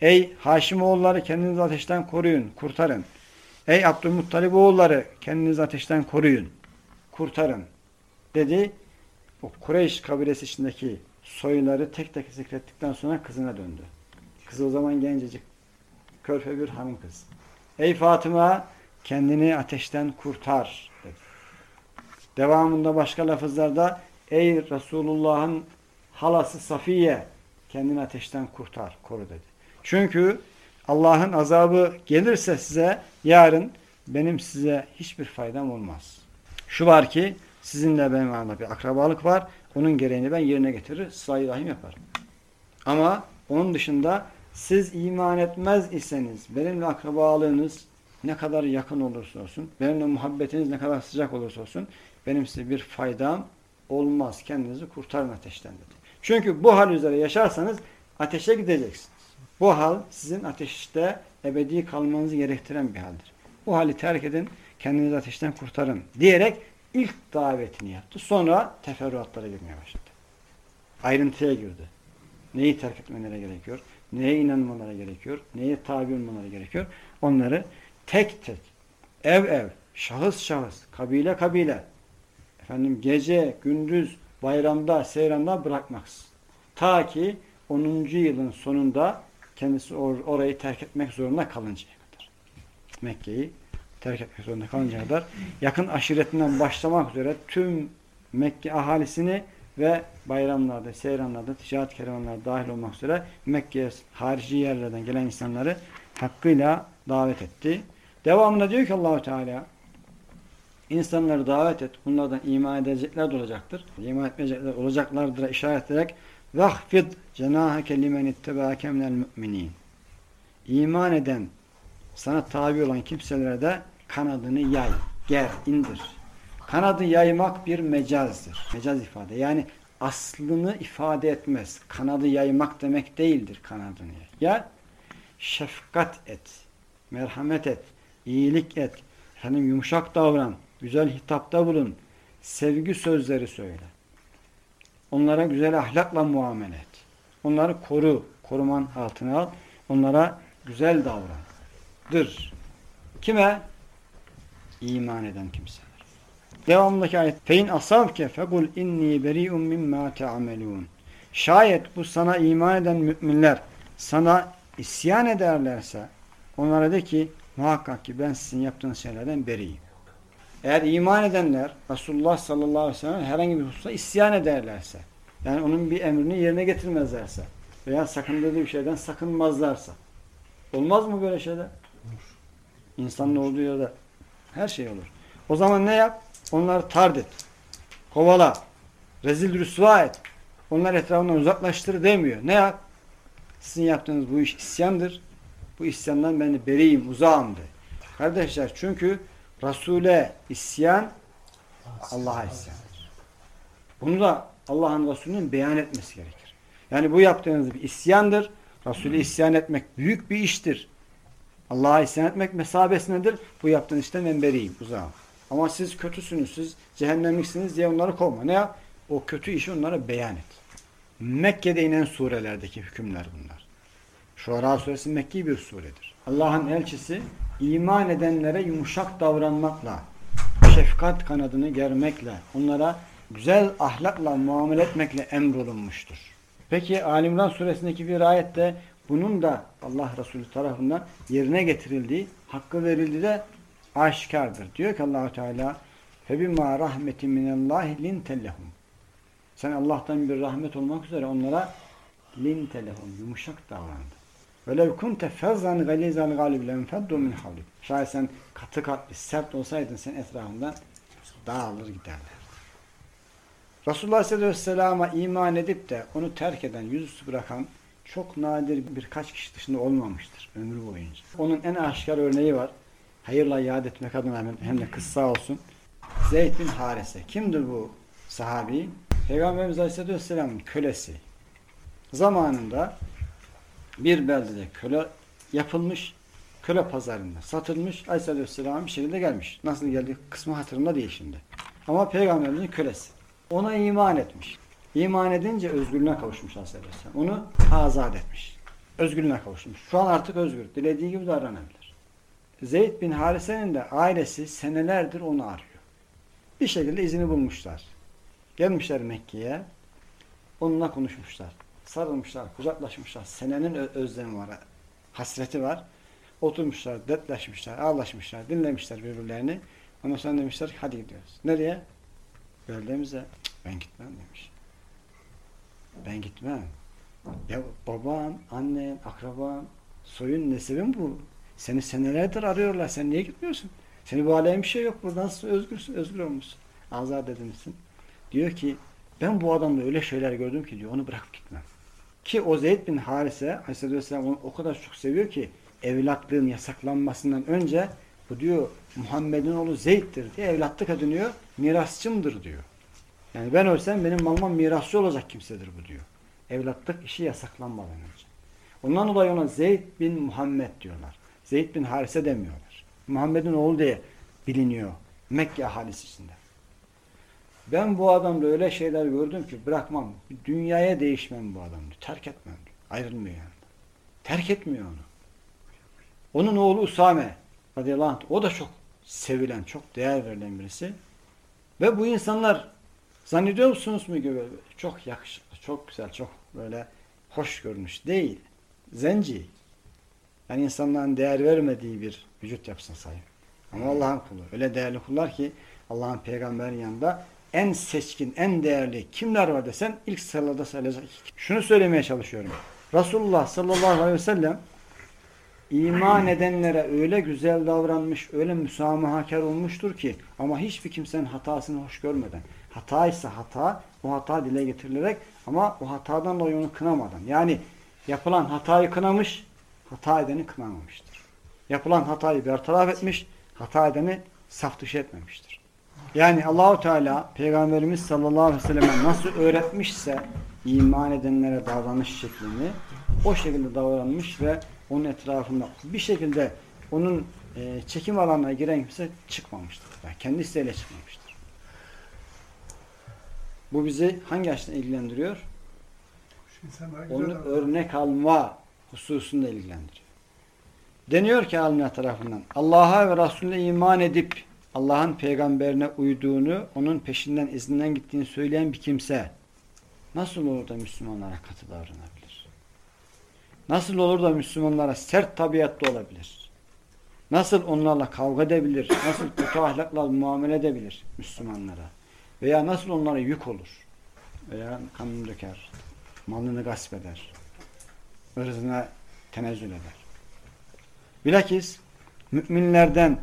Ey Haşim oğulları kendinizi ateşten koruyun, kurtarın. Ey Abdülmuttalib oğulları kendinizi ateşten koruyun, kurtarın. Dedi. O Kureyş kabilesi içindeki soyları tek tek zikrettikten sonra kızına döndü. Kız o zaman gencecik, körpe bir hanım kız. Ey Fatıma kendini ateşten kurtar dedi. Devamında başka lafızlarda ey Resulullah'ın halası Safiye kendini ateşten kurtar, koru dedi. Çünkü Allah'ın azabı gelirse size yarın benim size hiçbir faydam olmaz. Şu var ki sizinle benim aramda bir akrabalık var. Onun gereğini ben yerine getirir, sıla rahim yaparım. Ama onun dışında siz iman etmez iseniz benimle akrabalığınız ne kadar yakın olursa olsun, benimle muhabbetiniz ne kadar sıcak olursa olsun benim size bir faydam olmaz. Kendinizi kurtarın ateşten dedi. Çünkü bu hal üzere yaşarsanız ateşe gideceksiniz. Bu hal sizin ateşte ebedi kalmanızı gerektiren bir haldir. Bu hali terk edin, kendinizi ateşten kurtarın diyerek ilk davetini yaptı. Sonra teferruatlara girmeye başladı. Ayrıntıya girdi. Neyi terk etmeleri gerekiyor? Neye inanmaları gerekiyor? Neye tabi olmaları gerekiyor? Onları tek tek, ev ev, şahıs şahıs, kabile kabile, efendim gece, gündüz, bayramda, seyranda bırakmaksız. Ta ki 10. yılın sonunda kendisi or orayı terk etmek zorunda kalıncaya kadar. Mekke'yi terk etmek zorunda kalıncaya kadar yakın aşiretinden başlamak üzere tüm Mekke ahalisini ve bayramlarda, seyranlarda, ticaret kervanlarda dahil olmak üzere Mekke'ye harici yerlerden gelen insanları hakkıyla davet etti. Devamında diyor ki Allahu Teala insanları davet et. Bunlardan iman edecekler de olacaktır. İman etmeyecekler olacaklardır işaret ederek vahfid cenaheke limen ittebaake minel mu'minin. İman eden sana tabi olan kimselere de kanadını yay, ger, indir. Kanadı yaymak bir mecazdır. Mecaz ifade. Yani aslını ifade etmez. Kanadı yaymak demek değildir kanadını yay. Ya şefkat et, merhamet et, iyilik et, efendim yumuşak davran, güzel hitapta bulun, sevgi sözleri söyle. Onlara güzel ahlakla muamele et. Onları koru, koruman altına al. Onlara güzel davrandır. Kime? İman eden kimseler. Devamındaki ayet. Fein asabke fekul inni beri'un mimma te'amelun. Şayet bu sana iman eden müminler sana isyan ederlerse onlara de ki muhakkak ki ben sizin yaptığınız şeylerden beriyim. Eğer iman edenler Resulullah sallallahu aleyhi ve sellem herhangi bir hususta isyan ederlerse yani onun bir emrini yerine getirmezlerse veya sakındığı bir şeyden sakınmazlarsa olmaz mı böyle şeyler? İnsanın olduğu yerde her şey olur. O zaman ne yap? Onları tard et. Kovala. Rezil rüsva et. Onlar etrafından uzaklaştır demiyor. Ne yap? Sizin yaptığınız bu iş isyandır. Bu isyandan ben de beriyim, uzağım de. Kardeşler çünkü Resul'e isyan Allah'a isyandır. Bunu da Allah'ın Resulü'nün beyan etmesi gerekir. Yani bu yaptığınız bir isyandır. Resul'e isyan etmek büyük bir iştir. Allah'a isyan etmek mesabesindedir. Bu yaptığınız işten ben beriyim, uzağım. Ama siz kötüsünüz, siz cehennemliksiniz diye onları kovma. Ne yap? O kötü işi onlara beyan et. Mekke'de inen surelerdeki hükümler bunlar. Şuara suresi Mekki bir suredir. Allah'ın elçisi iman edenlere yumuşak davranmakla, şefkat kanadını germekle, onlara güzel ahlakla muamele etmekle emrolunmuştur. Peki Alimran suresindeki bir ayette bunun da Allah Resulü tarafından yerine getirildiği, hakkı verildiği de aşikardır. Diyor ki Allahu Teala فَبِمَا رَحْمَةٍ مِنَ اللّٰهِ لِنْتَ لَهُمْ Sen Allah'tan bir rahmet olmak üzere onlara لِنْتَ لَهُمْ Yumuşak davrandı. Velev kunte fezzan galizal galib lenfeddu min havlik. Şayet sen katı kalpli, sert olsaydın sen etrafından dağılır giderler. Resulullah Aleyhisselam'a iman edip de onu terk eden, yüzüstü bırakan çok nadir birkaç kişi dışında olmamıştır ömrü boyunca. Onun en aşikar örneği var. Hayırla yad etmek adına hem de kıssa olsun. Zeyd bin Harise. Kimdir bu sahabi? Peygamberimiz Aleyhisselam'ın kölesi. Zamanında bir beldede köle yapılmış, köle pazarında satılmış, Aleyhisselam bir şekilde gelmiş. Nasıl geldi kısmı hatırımda değil şimdi. Ama Peygamberimizin kölesi. Ona iman etmiş. İman edince özgürlüğüne kavuşmuş Aleyhisselam. Onu azat etmiş. Özgürlüğüne kavuşmuş. Şu an artık özgür. Dilediği gibi davranabilir. Zeyd bin Harise'nin de ailesi senelerdir onu arıyor. Bir şekilde izini bulmuşlar. Gelmişler Mekke'ye. Onunla konuşmuşlar. Sarılmışlar, kucaklaşmışlar. Senenin özlemi var. Hasreti var. Oturmuşlar, dertleşmişler, ağlaşmışlar, dinlemişler birbirlerini. Ondan sonra demişler ki hadi gidiyoruz. Nereye? Beldemize. Ben gitmem demiş. Ben gitmem. Ya babam, annem, akrabam, soyun, nesebin bu. Seni senelerdir arıyorlar. Sen niye gitmiyorsun? Seni bağlayan bir şey yok. Buradan özgürsün, özgür olmuşsun. Azat edilmişsin. Diyor ki ben bu adamda öyle şeyler gördüm ki diyor onu bırakıp gitmem. Ki o Zeyd bin Harise Aleyhisselam onu o kadar çok seviyor ki evlatlığın yasaklanmasından önce bu diyor Muhammed'in oğlu Zeyd'dir diye evlatlık ediniyor. Mirasçımdır diyor. Yani ben ölsem benim malıma mirasçı olacak kimsedir bu diyor. Evlatlık işi yasaklanmadan önce. Ondan dolayı ona Zeyd bin Muhammed diyorlar. Zeyd bin Harise demiyorlar. Muhammed'in oğlu diye biliniyor Mekke ahalisi içinde. Ben bu adamda öyle şeyler gördüm ki bırakmam. Dünyaya değişmem bu adamı. Terk etmem. Ayrılmıyor yani. Terk etmiyor onu. Onun oğlu Usame radıyallahu anh, o da çok sevilen, çok değer verilen birisi. Ve bu insanlar zannediyor musunuz mu ki çok yakışıklı, çok güzel, çok böyle hoş görünüş değil. Zenci. Yani insanların değer vermediği bir vücut yapısına sahip. Ama Allah'ın kulu. Öyle değerli kullar ki Allah'ın peygamberin yanında en seçkin, en değerli kimler var desen ilk sırada sayılacak. Şunu söylemeye çalışıyorum. Resulullah sallallahu aleyhi ve sellem iman edenlere öyle güzel davranmış, öyle müsamahakar olmuştur ki ama hiçbir kimsenin hatasını hoş görmeden. Hata ise hata, o hata dile getirilerek ama o hatadan dolayı onu kınamadan. Yani yapılan hatayı kınamış, hata edeni kınamamıştır. Yapılan hatayı bertaraf etmiş, hata edeni saf dışı etmemiştir. Yani Allahu Teala Peygamberimiz sallallahu aleyhi ve selleme nasıl öğretmişse iman edenlere davranış şeklini o şekilde davranmış ve onun etrafında bir şekilde onun e, çekim alanına giren kimse çıkmamıştır. Yani kendi isteğiyle çıkmamıştır. Bu bizi hangi açıdan ilgilendiriyor? Onu örnek alma hususunda ilgilendiriyor. Deniyor ki alimler tarafından Allah'a ve Resulüne iman edip Allah'ın peygamberine uyduğunu, onun peşinden izinden gittiğini söyleyen bir kimse nasıl olur da Müslümanlara katı davranabilir? Nasıl olur da Müslümanlara sert tabiatlı olabilir? Nasıl onlarla kavga edebilir? Nasıl kötü ahlakla muamele edebilir Müslümanlara? Veya nasıl onlara yük olur? Veya kanını döker, malını gasp eder, ırzına tenezzül eder. Bilakis müminlerden,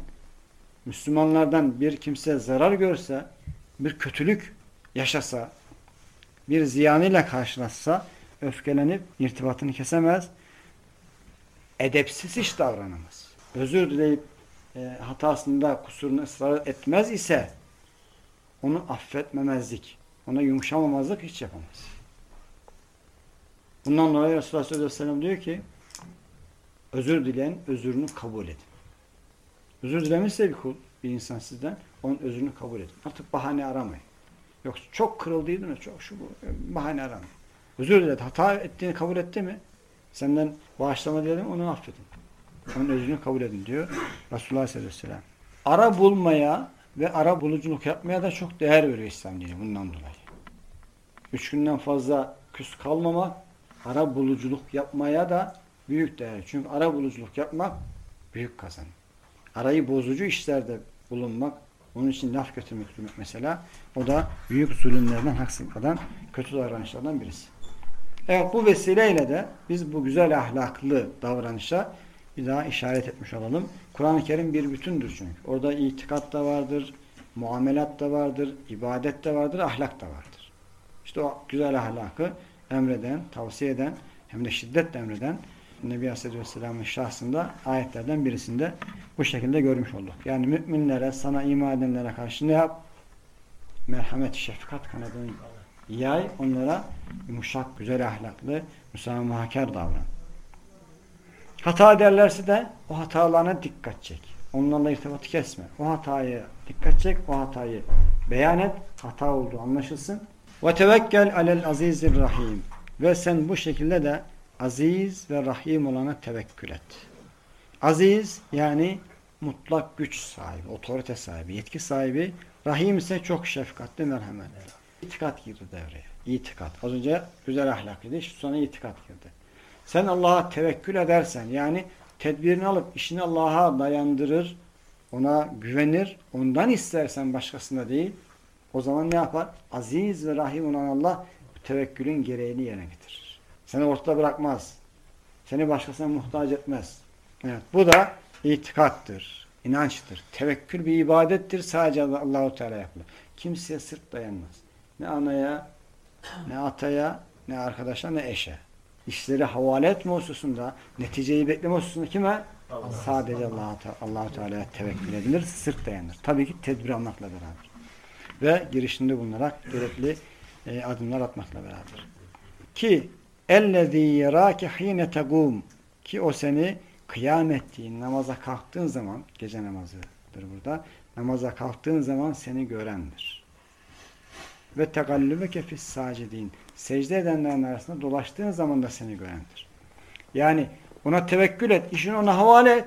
Müslümanlardan bir kimse zarar görse, bir kötülük yaşasa, bir ziyanıyla karşılaşsa öfkelenip irtibatını kesemez, edepsiz hiç davranamaz. Özür dileyip e, hatasında kusurunu ısrar etmez ise onu affetmemezlik, ona yumuşamamazlık hiç yapamaz. Bundan dolayı Resulullah sallallahu aleyhi ve sellem diyor ki özür dileyen özrünü kabul edin. Özür dilemişse bir kul, bir insan sizden onun özrünü kabul edin. Artık bahane aramayın. Yoksa çok kırıldıydın çok şu bu bahane aramayın. Özür diledi. Hata ettiğini kabul etti mi? Senden bağışlama diledim onu affedin. Onun özrünü kabul edin diyor Resulullah sallallahu aleyhi ve sellem. Ara bulmaya ve ara buluculuk yapmaya da çok değer veriyor İslam dini bundan dolayı. Üç günden fazla küs kalmamak, ara buluculuk yapmaya da büyük değer. Çünkü ara buluculuk yapmak büyük kazanım. Arayı bozucu işlerde bulunmak, onun için laf götürmek mesela, o da büyük zulümlerden, haksızlıklardan, kötü davranışlardan birisi. Evet bu vesileyle de biz bu güzel ahlaklı davranışa bir daha işaret etmiş olalım. Kur'an-ı Kerim bir bütündür çünkü. Orada itikat da vardır, muamelat da vardır, ibadet de vardır, ahlak da vardır. İşte o güzel ahlakı emreden, tavsiye eden, hem de şiddetle emreden Nebi Aleyhisselam'ın şahsında ayetlerden birisinde bu şekilde görmüş olduk. Yani müminlere, sana iman edenlere karşı ne yap? Merhamet, şefkat kanadını yay, onlara yumuşak, güzel ahlaklı, müsamahakar davran. Hata ederlerse de o hatalarına dikkat çek. Onlarla irtibatı kesme. O hataya dikkat çek, o hatayı beyan et, hata olduğu anlaşılsın. Ve tevekkel alel azizir rahim. Ve sen bu şekilde de aziz ve rahim olana tevekkül et. Aziz yani mutlak güç sahibi, otorite sahibi, yetki sahibi. Rahim ise çok şefkatli, merhametli. İtikat girdi devreye. İtikat. Az önce güzel ahlaklıydı. Şimdi sonra itikat girdi. Sen Allah'a tevekkül edersen yani tedbirini alıp işini Allah'a dayandırır, ona güvenir, ondan istersen başkasında değil, o zaman ne yapar? Aziz ve rahim olan Allah tevekkülün gereğini yerine getirir. Seni ortada bırakmaz. Seni başkasına muhtaç etmez. Evet, bu da itikattır, inançtır. Tevekkül bir ibadettir. Sadece Allahu Teala yapılır. Kimseye sırt dayanmaz. Ne anaya, ne ataya, ne arkadaşa, ne eşe. İşleri havale etme hususunda, neticeyi bekleme hususunda kime? Allah. Sadece Allah'a Allah Teala'ya tevekkül edilir, sırt dayanır. Tabii ki tedbir almakla beraber. Ve girişinde bulunarak gerekli e, adımlar atmakla beraber. Ki ellezî yerâke hîne tegûm ki o seni kıyam ettiğin, namaza kalktığın zaman, gece namazıdır burada, namaza kalktığın zaman seni görendir. Ve tegallübeke fis sacidin. Secde edenlerin arasında dolaştığın zaman da seni görendir. Yani ona tevekkül et, işini ona havale et.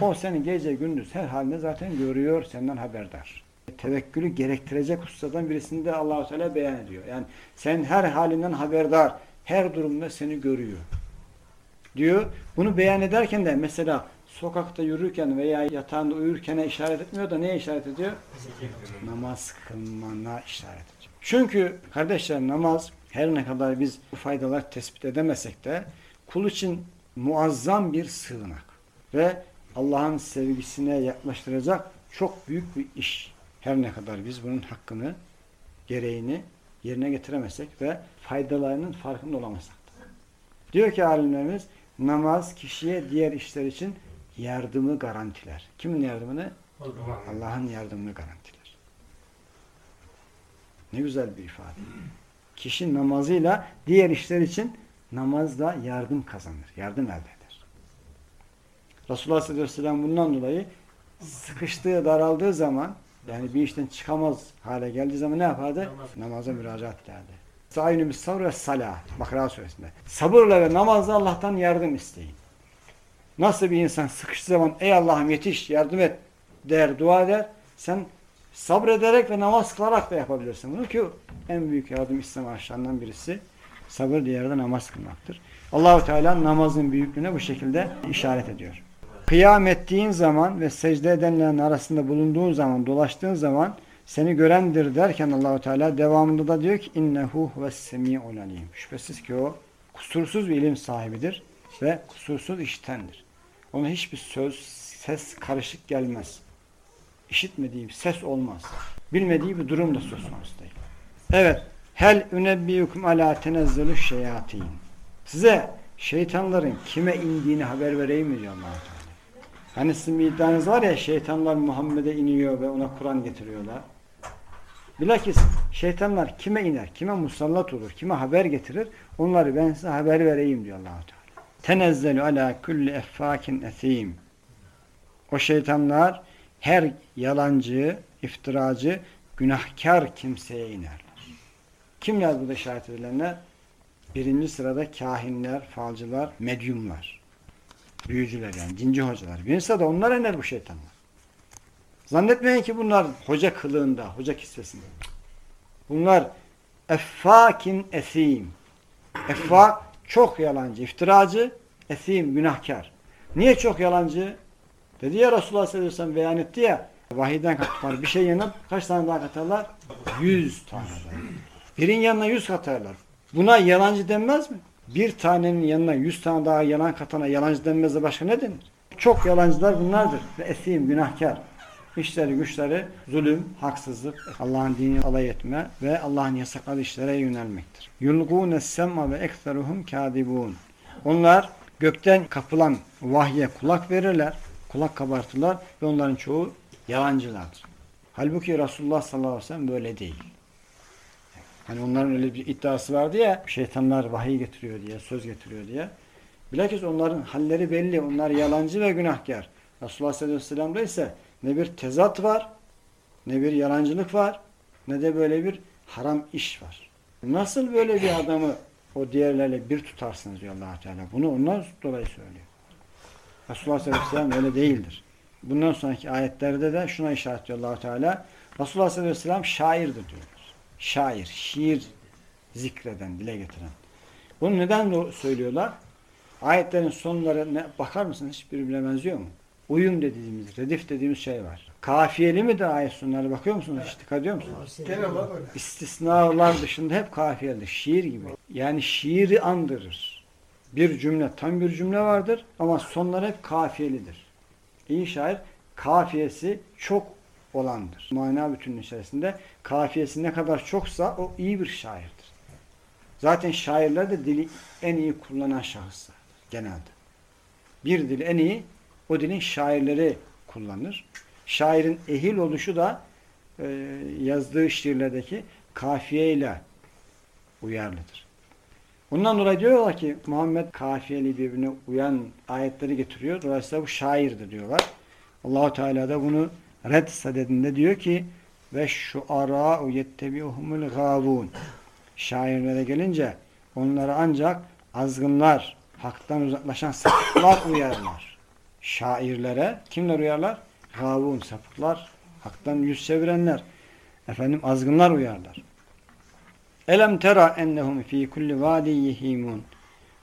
O seni gece gündüz her halinde zaten görüyor, senden haberdar. Tevekkülü gerektirecek hususlardan birisini de Allah-u Teala beyan ediyor. Yani sen her halinden haberdar, her durumda seni görüyor. diyor. Bunu beyan ederken de mesela sokakta yürürken veya yatağında uyurken işaret etmiyor da neye işaret ediyor? Namaz kılmana işaret ediyor. Çünkü kardeşler namaz her ne kadar biz bu faydalar tespit edemesek de kul için muazzam bir sığınak ve Allah'ın sevgisine yaklaştıracak çok büyük bir iş. Her ne kadar biz bunun hakkını, gereğini yerine getiremesek ve faydalarının farkında olamasak da. Diyor ki alimlerimiz namaz kişiye diğer işler için yardımı garantiler. Kimin yardımını? Allah'ın yardımını garantiler. Ne güzel bir ifade. Kişi namazıyla diğer işler için namazla yardım kazanır. Yardım elde eder. Resulullah sallallahu aleyhi ve sellem bundan dolayı sıkıştığı, daraldığı zaman yani bir işten çıkamaz hale geldiği zaman ne yapardı? Namaz. Namaza müracaat ederdi. Sa'inü sabr ve salah. Bakara suresinde. Sabırla ve namazla Allah'tan yardım isteyin. Nasıl bir insan sıkıştığı zaman ey Allah'ım yetiş yardım et der dua eder. Sen sabrederek ve namaz kılarak da yapabilirsin bunu ki en büyük yardım İslam aşağından birisi sabır diğeri de namaz kılmaktır. Allahu Teala namazın büyüklüğüne bu şekilde işaret ediyor. Kıyam ettiğin zaman ve secde edenlerin arasında bulunduğun zaman, dolaştığın zaman seni görendir derken Allahu Teala devamında da diyor ki innehu ve semi'ul alim. Şüphesiz ki o kusursuz bir ilim sahibidir ve kusursuz iştendir. Ona hiçbir söz, ses karışık gelmez. İşitmediği bir ses olmaz. Bilmediği bir durum da söz konusu değil. Evet. Hel ünebbiyukum ala tenezzülü şeyatin. Size şeytanların kime indiğini haber vereyim mi diyor allah. Hani sizin bir iddianız var ya şeytanlar Muhammed'e iniyor ve ona Kur'an getiriyorlar. Bilakis şeytanlar kime iner, kime musallat olur, kime haber getirir onları ben size haber vereyim diyor allah Teala. Tenezzelu ala kulli effakin esim. O şeytanlar her yalancı, iftiracı, günahkar kimseye inerler. Kimler burada işaret edilenler? Birinci sırada kahinler, falcılar, medyumlar. Büyücüler yani, cinci hocalar. Birinci sırada onlar iner bu şeytanlar. Zannetmeyin ki bunlar hoca kılığında, hoca kisvesinde. Bunlar effakin esim. Effak çok yalancı, iftiracı, esim, günahkar. Niye çok yalancı? Dedi ya Resulullah sallallahu aleyhi ve beyan etti ya vahiyden kattıklar bir şey yanıp kaç tane daha katarlar? Yüz tane daha. Birin yanına yüz katarlar. Buna yalancı denmez mi? Bir tanenin yanına yüz tane daha yalan katana yalancı denmez de başka ne denir? Çok yalancılar bunlardır. Ve esim, günahkar. İşleri güçleri zulüm, haksızlık, Allah'ın dinini alay etme ve Allah'ın yasakladığı işlere yönelmektir. Yulgûne sem'a ve ekseruhum kâdibûn. Onlar gökten kapılan vahye kulak verirler, kulak kabartırlar ve onların çoğu yalancılardır. Halbuki Resulullah sallallahu aleyhi ve sellem böyle değil. Hani onların öyle bir iddiası vardı ya, şeytanlar vahiy getiriyor diye, söz getiriyor diye. Bilakis onların halleri belli, onlar yalancı ve günahkar. Resulullah sallallahu aleyhi ve sellem'de ise ne bir tezat var, ne bir yalancılık var, ne de böyle bir haram iş var. Nasıl böyle bir adamı o diğerlerle bir tutarsınız diyor allah Teala. Bunu ondan dolayı söylüyor. Resulullah sallallahu aleyhi ve öyle değildir. Bundan sonraki ayetlerde de şuna işaret ediyor allah Teala. Resulullah sallallahu aleyhi ve sellem şairdir diyorlar. Şair, şiir zikreden, dile getiren. Bunu neden söylüyorlar? Ayetlerin sonlarına bakar mısınız? Hiçbirbirine benziyor mu? Uyum dediğimiz, redif dediğimiz şey var. Kafiyeli mi de ayet sonları bakıyor musunuz? Hiç dikkat ediyor musunuz? Genel olarak öyle. İstisnalar dışında hep kafiyeli. Şiir gibi. Yani şiiri andırır. Bir cümle, tam bir cümle vardır ama sonlar hep kafiyelidir. İyi şair kafiyesi çok olandır. Mana bütünün içerisinde kafiyesi ne kadar çoksa o iyi bir şairdir. Zaten şairler de dili en iyi kullanan şahıslar genelde. Bir dili en iyi o dilin şairleri kullanır. Şairin ehil oluşu da e, yazdığı şiirlerdeki kafiyeyle uyarlıdır. Bundan dolayı diyorlar ki Muhammed kafiyeli birbirine uyan ayetleri getiriyor. Dolayısıyla bu şairdir diyorlar. Allahu Teala da bunu red sadedinde diyor ki ve şu ara yettebiuhumul gavun. Şairlere gelince onları ancak azgınlar, haktan uzaklaşan sapıklar [coughs] uyarlar. Şairlere kimler uyarlar? Gavun, sapıklar, haktan yüz çevirenler. Efendim azgınlar uyarlar. Elem tera ennehum fi kulli vadi yehimun.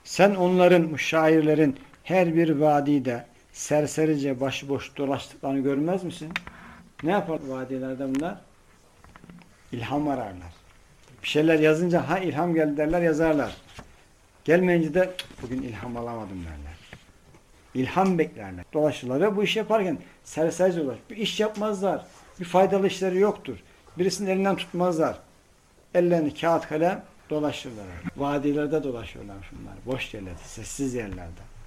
Sen onların, bu şairlerin her bir vadide serserice başıboş dolaştıklarını görmez misin? Ne yapar vadilerde bunlar? İlham ararlar. Bir şeyler yazınca ha ilham geldi derler yazarlar. Gelmeyince de bugün ilham alamadım derler. İlham beklerler. Dolaşırlar ve bu işi yaparken serserice dolaş. Bir iş yapmazlar. Bir faydalı işleri yoktur. Birisinin elinden tutmazlar. Ellerini kağıt kalem dolaşırlar. Vadilerde dolaşıyorlar şunlar. Boş yerlerde, sessiz yerlerde.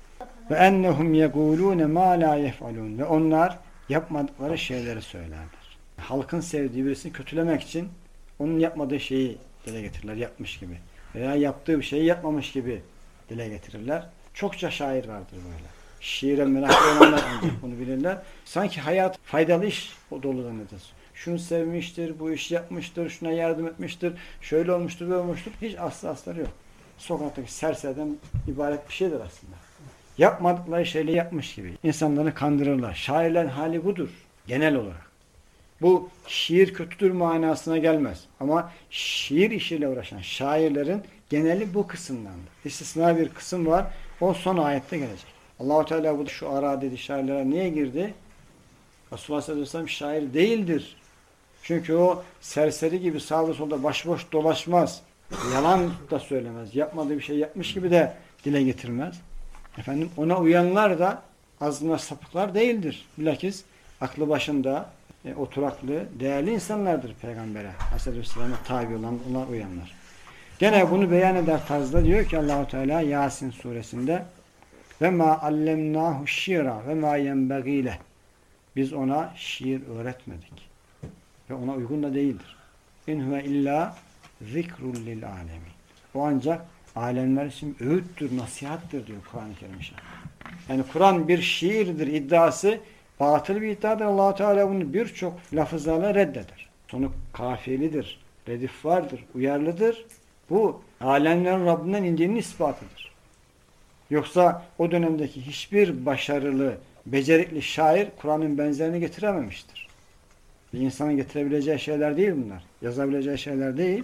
Ve ennehum yekulune ma la yef'alun. Ve onlar yapmadıkları şeyleri söylerler. Halkın sevdiği birisini kötülemek için onun yapmadığı şeyi dile getirirler yapmış gibi. Veya yaptığı bir şeyi yapmamış gibi dile getirirler. Çokça şair vardır böyle. Şiire meraklı olanlar ancak bunu bilirler. Sanki hayat faydalı iş o dolu zanneder. Şunu sevmiştir, bu işi yapmıştır, şuna yardım etmiştir, şöyle olmuştur, böyle olmuştur. Hiç aslı asları yok. Sokaktaki serseriden ibaret bir şeydir aslında. Yapmadıkları şeyleri yapmış gibi. İnsanları kandırırlar. Şairlerin hali budur. Genel olarak. Bu şiir kötüdür manasına gelmez. Ama şiir işiyle uğraşan şairlerin geneli bu kısımdandır. İstisna bir kısım var. O son ayette gelecek. Allahu Teala bu şu ara dedi şairlere niye girdi? Resulullah sallallahu aleyhi ve şair değildir. Çünkü o serseri gibi sağda solda başboş dolaşmaz. Yalan da söylemez. Yapmadığı bir şey yapmış gibi de dile getirmez. Efendim ona uyanlar da azınlar sapıklar değildir. Bilakis aklı başında e, oturaklı, değerli insanlardır peygambere. Aleyhisselam'a tabi olan, ona uyanlar. Gene bunu beyan eder tarzda diyor ki Allahu Teala Yasin suresinde ve ma allemnahu şira ve ma yenbagile biz ona şiir öğretmedik. Ve ona uygun da değildir. İn huve illa zikrul lil alemin. O ancak alemler için öğüttür, nasihattir diyor Kur'an-ı Kerim. Yani Kur'an bir şiirdir iddiası batıl bir iddiadır. allah Teala bunu birçok lafızlarla reddeder. Sonu kafiyelidir, redif vardır, uyarlıdır. Bu alemlerin Rabbinden indiğinin ispatıdır. Yoksa o dönemdeki hiçbir başarılı, becerikli şair Kur'an'ın benzerini getirememiştir. Bir insanın getirebileceği şeyler değil bunlar. Yazabileceği şeyler değil.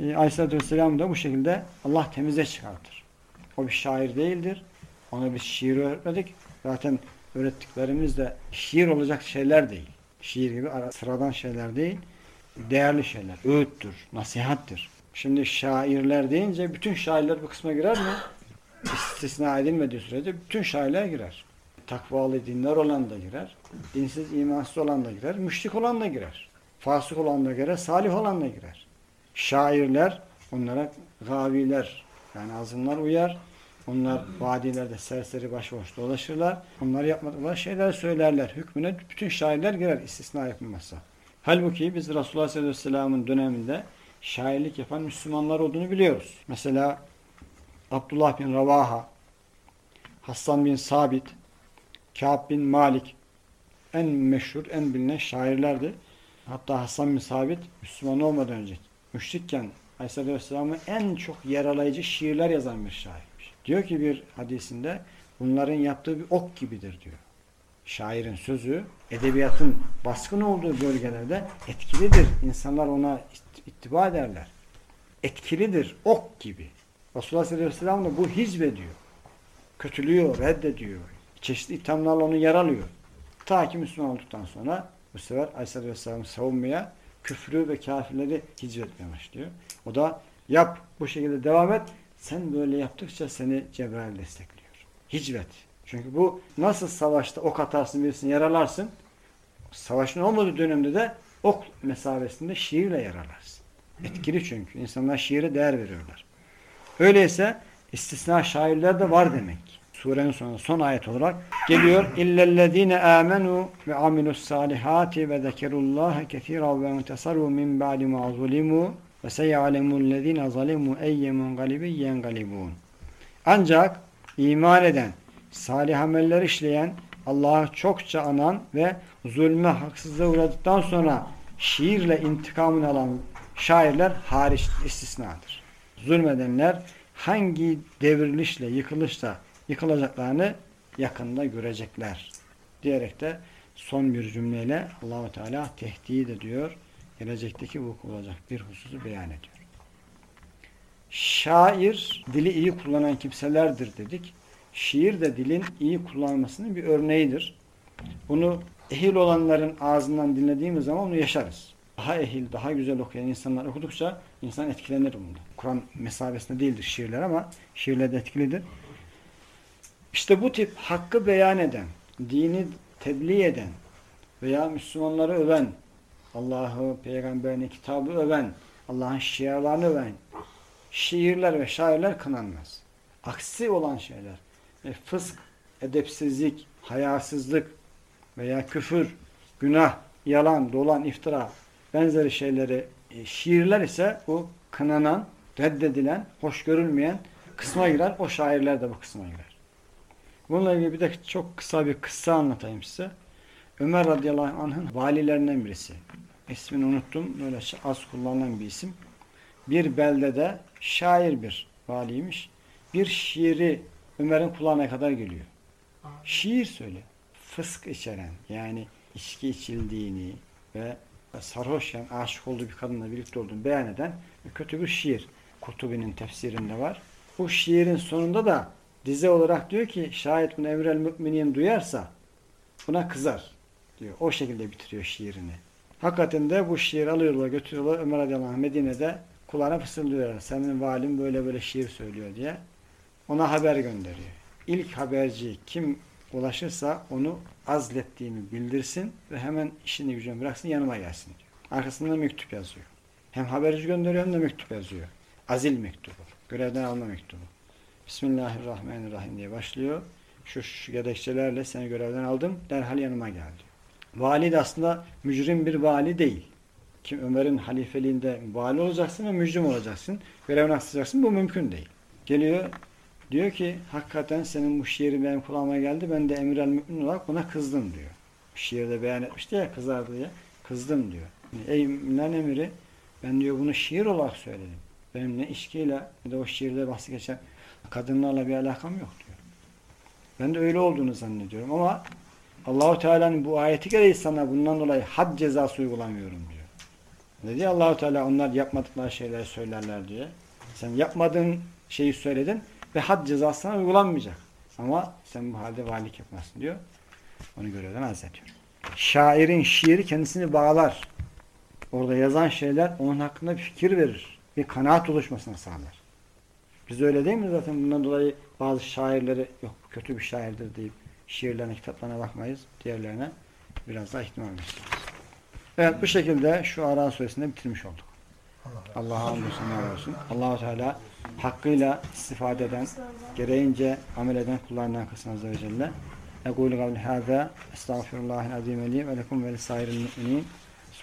E, Aleyhisselatü Vesselam da bu şekilde Allah temize çıkartır. O bir şair değildir. Ona biz şiir öğretmedik. Zaten öğrettiklerimiz de şiir olacak şeyler değil. Şiir gibi sıradan şeyler değil. Değerli şeyler. Öğüttür, nasihattir. Şimdi şairler deyince bütün şairler bu kısma girer mi? İstisna edilmediği sürece bütün şairler girer. Takvalı dinler olan da girer. Dinsiz, imansız olan da girer. Müşrik olan da girer. Fasık olan da girer. Salih olan da girer. Şairler onlara gaviler yani azınlar uyar. Onlar vadilerde serseri başboş dolaşırlar. Onlar yapmadıkları şeyler söylerler. Hükmüne bütün şairler girer istisna yapılmazsa. Halbuki biz Resulullah sallallahu aleyhi ve sellem'in döneminde şairlik yapan Müslümanlar olduğunu biliyoruz. Mesela Abdullah bin Ravaha, Hassan bin Sabit, Kâb bin Malik en meşhur, en bilinen şairlerdi. Hatta Hassan bin Sabit Müslüman olmadan önce müşrikken Aleyhisselatü Vesselam'ın en çok yaralayıcı şiirler yazan bir şairmiş. Diyor ki bir hadisinde bunların yaptığı bir ok gibidir diyor. Şairin sözü edebiyatın baskın olduğu bölgelerde etkilidir. İnsanlar ona ittiba ederler. Etkilidir. Ok gibi. Resulullah sallallahu aleyhi ve de bu hizmediyor. Kötülüyor, reddediyor. Çeşitli ithamlarla onu yaralıyor. Ta ki Müslüman olduktan sonra bu sefer Aleyhisselatü Vesselam'ı savunmaya küfrü ve kafirleri hicvetmeye başlıyor. O da yap bu şekilde devam et. Sen böyle yaptıkça seni Cebrail destekliyor. Hicvet. Çünkü bu nasıl savaşta ok atarsın birisini yaralarsın. Savaşın olmadığı dönemde de ok mesabesinde şiirle yaralarsın. Etkili çünkü. İnsanlar şiire değer veriyorlar. Öyleyse istisna şairler de var demek. Surenin sonunda son ayet olarak geliyor. İllellezine amenu ve amilus salihati ve zekerullaha kesiran ve entesaru min ba'di ma zulimu ve seyalemullezine zalimu eyyemun galibi yengalibun. Ancak iman eden, salih ameller işleyen, Allah'ı çokça anan ve zulme haksızlığa uğradıktan sonra şiirle intikamını alan şairler hariç istisnadır. Zulmedenler hangi devrilişle, yıkılışla yıkılacaklarını yakında görecekler. Diyerek de son bir cümleyle Allahu Teala tehdit ediyor. Gelecekteki vuku olacak bir hususu beyan ediyor. Şair dili iyi kullanan kimselerdir dedik. Şiir de dilin iyi kullanılmasının bir örneğidir. Bunu ehil olanların ağzından dinlediğimiz zaman onu yaşarız. Daha ehil, daha güzel okuyan insanlar okudukça insan etkilenir bundan. Kur'an mesabesinde değildir şiirler ama şiirler de etkilidir. İşte bu tip hakkı beyan eden, dini tebliğ eden veya Müslümanları öven, Allah'ı, peygamberini, kitabı öven, Allah'ın şiarlarını öven şiirler ve şairler kınanmaz. Aksi olan şeyler, e, fısk, edepsizlik, hayasızlık veya küfür, günah, yalan, dolan, iftira benzeri şeyleri e, şiirler ise bu kınanan, reddedilen, hoş görülmeyen kısma girer. O şairler de bu kısma girer. Bununla ilgili bir de çok kısa bir kıssa anlatayım size. Ömer radıyallahu anh'ın valilerinden birisi. İsmini unuttum. Böyle az kullanılan bir isim. Bir beldede şair bir valiymiş. Bir şiiri Ömer'in kulağına kadar geliyor. Şiir söyle. Fısk içeren yani içki içildiğini ve sarhoşken aşık olduğu bir kadınla birlikte olduğunu beyan eden kötü bir şiir. Kurtubi'nin tefsirinde var. Bu şiirin sonunda da dize olarak diyor ki şayet bunu Emrel Müminin duyarsa buna kızar diyor. O şekilde bitiriyor şiirini. Hakikaten de bu şiir alıyorlar götürüyorlar Ömer radıyallahu Medine'de kulağına fısıldıyorlar. Senin valin böyle böyle şiir söylüyor diye. Ona haber gönderiyor. İlk haberci kim ulaşırsa onu azlettiğimi bildirsin ve hemen işini gücünü bıraksın yanıma gelsin diyor. Arkasında mektup yazıyor. Hem haberci gönderiyor hem de mektup yazıyor. Azil mektubu. Görevden alma mektubu. Bismillahirrahmanirrahim diye başlıyor. Şu, şu gerekçelerle seni görevden aldım. Derhal yanıma gel diyor. Vali de aslında mücrim bir vali değil. Kim Ömer'in halifeliğinde vali olacaksın ve mücrim olacaksın. Görevini aksayacaksın. Bu mümkün değil. Geliyor diyor ki hakikaten senin bu şiirin benim kulağıma geldi. Ben de emir el mümin olarak buna kızdım diyor. Şiirde beyan etmişti ya kızardı diye. Kızdım diyor. Ey mümin emiri ben diyor bunu şiir olarak söyledim. Benim ne içkiyle ne de o şiirde bahsi geçen kadınlarla bir alakam yok diyor. Ben de öyle olduğunu zannediyorum ama Allahu Teala'nın bu ayeti gereği sana bundan dolayı had cezası uygulamıyorum diyor. Ne diyor Allahu Teala onlar yapmadıkları şeyleri söylerler diye. Sen yapmadığın şeyi söyledin ve had cezası sana uygulanmayacak. Ama sen bu halde valilik yapmazsın diyor. Onu görevden azletiyor. Şairin şiiri kendisini bağlar. Orada yazan şeyler onun hakkında bir fikir verir. Bir kanaat oluşmasına sağlar. Biz öyle değil mi zaten bundan dolayı bazı şairleri yok kötü bir şairdir deyip şiirlerine, kitaplarına bakmayız. Diğerlerine biraz daha ihtimam gösteririz. Evet bu şekilde şu Ara suresinde bitirmiş olduk. Allah'a hamdolsun olsun. Allahu Teala hakkıyla istifade eden, gereğince amel eden kullarından kılsın Azze ve Celle. Ekulu kavli hâzâ estağfirullahil azîm li ve lekum ve lisairil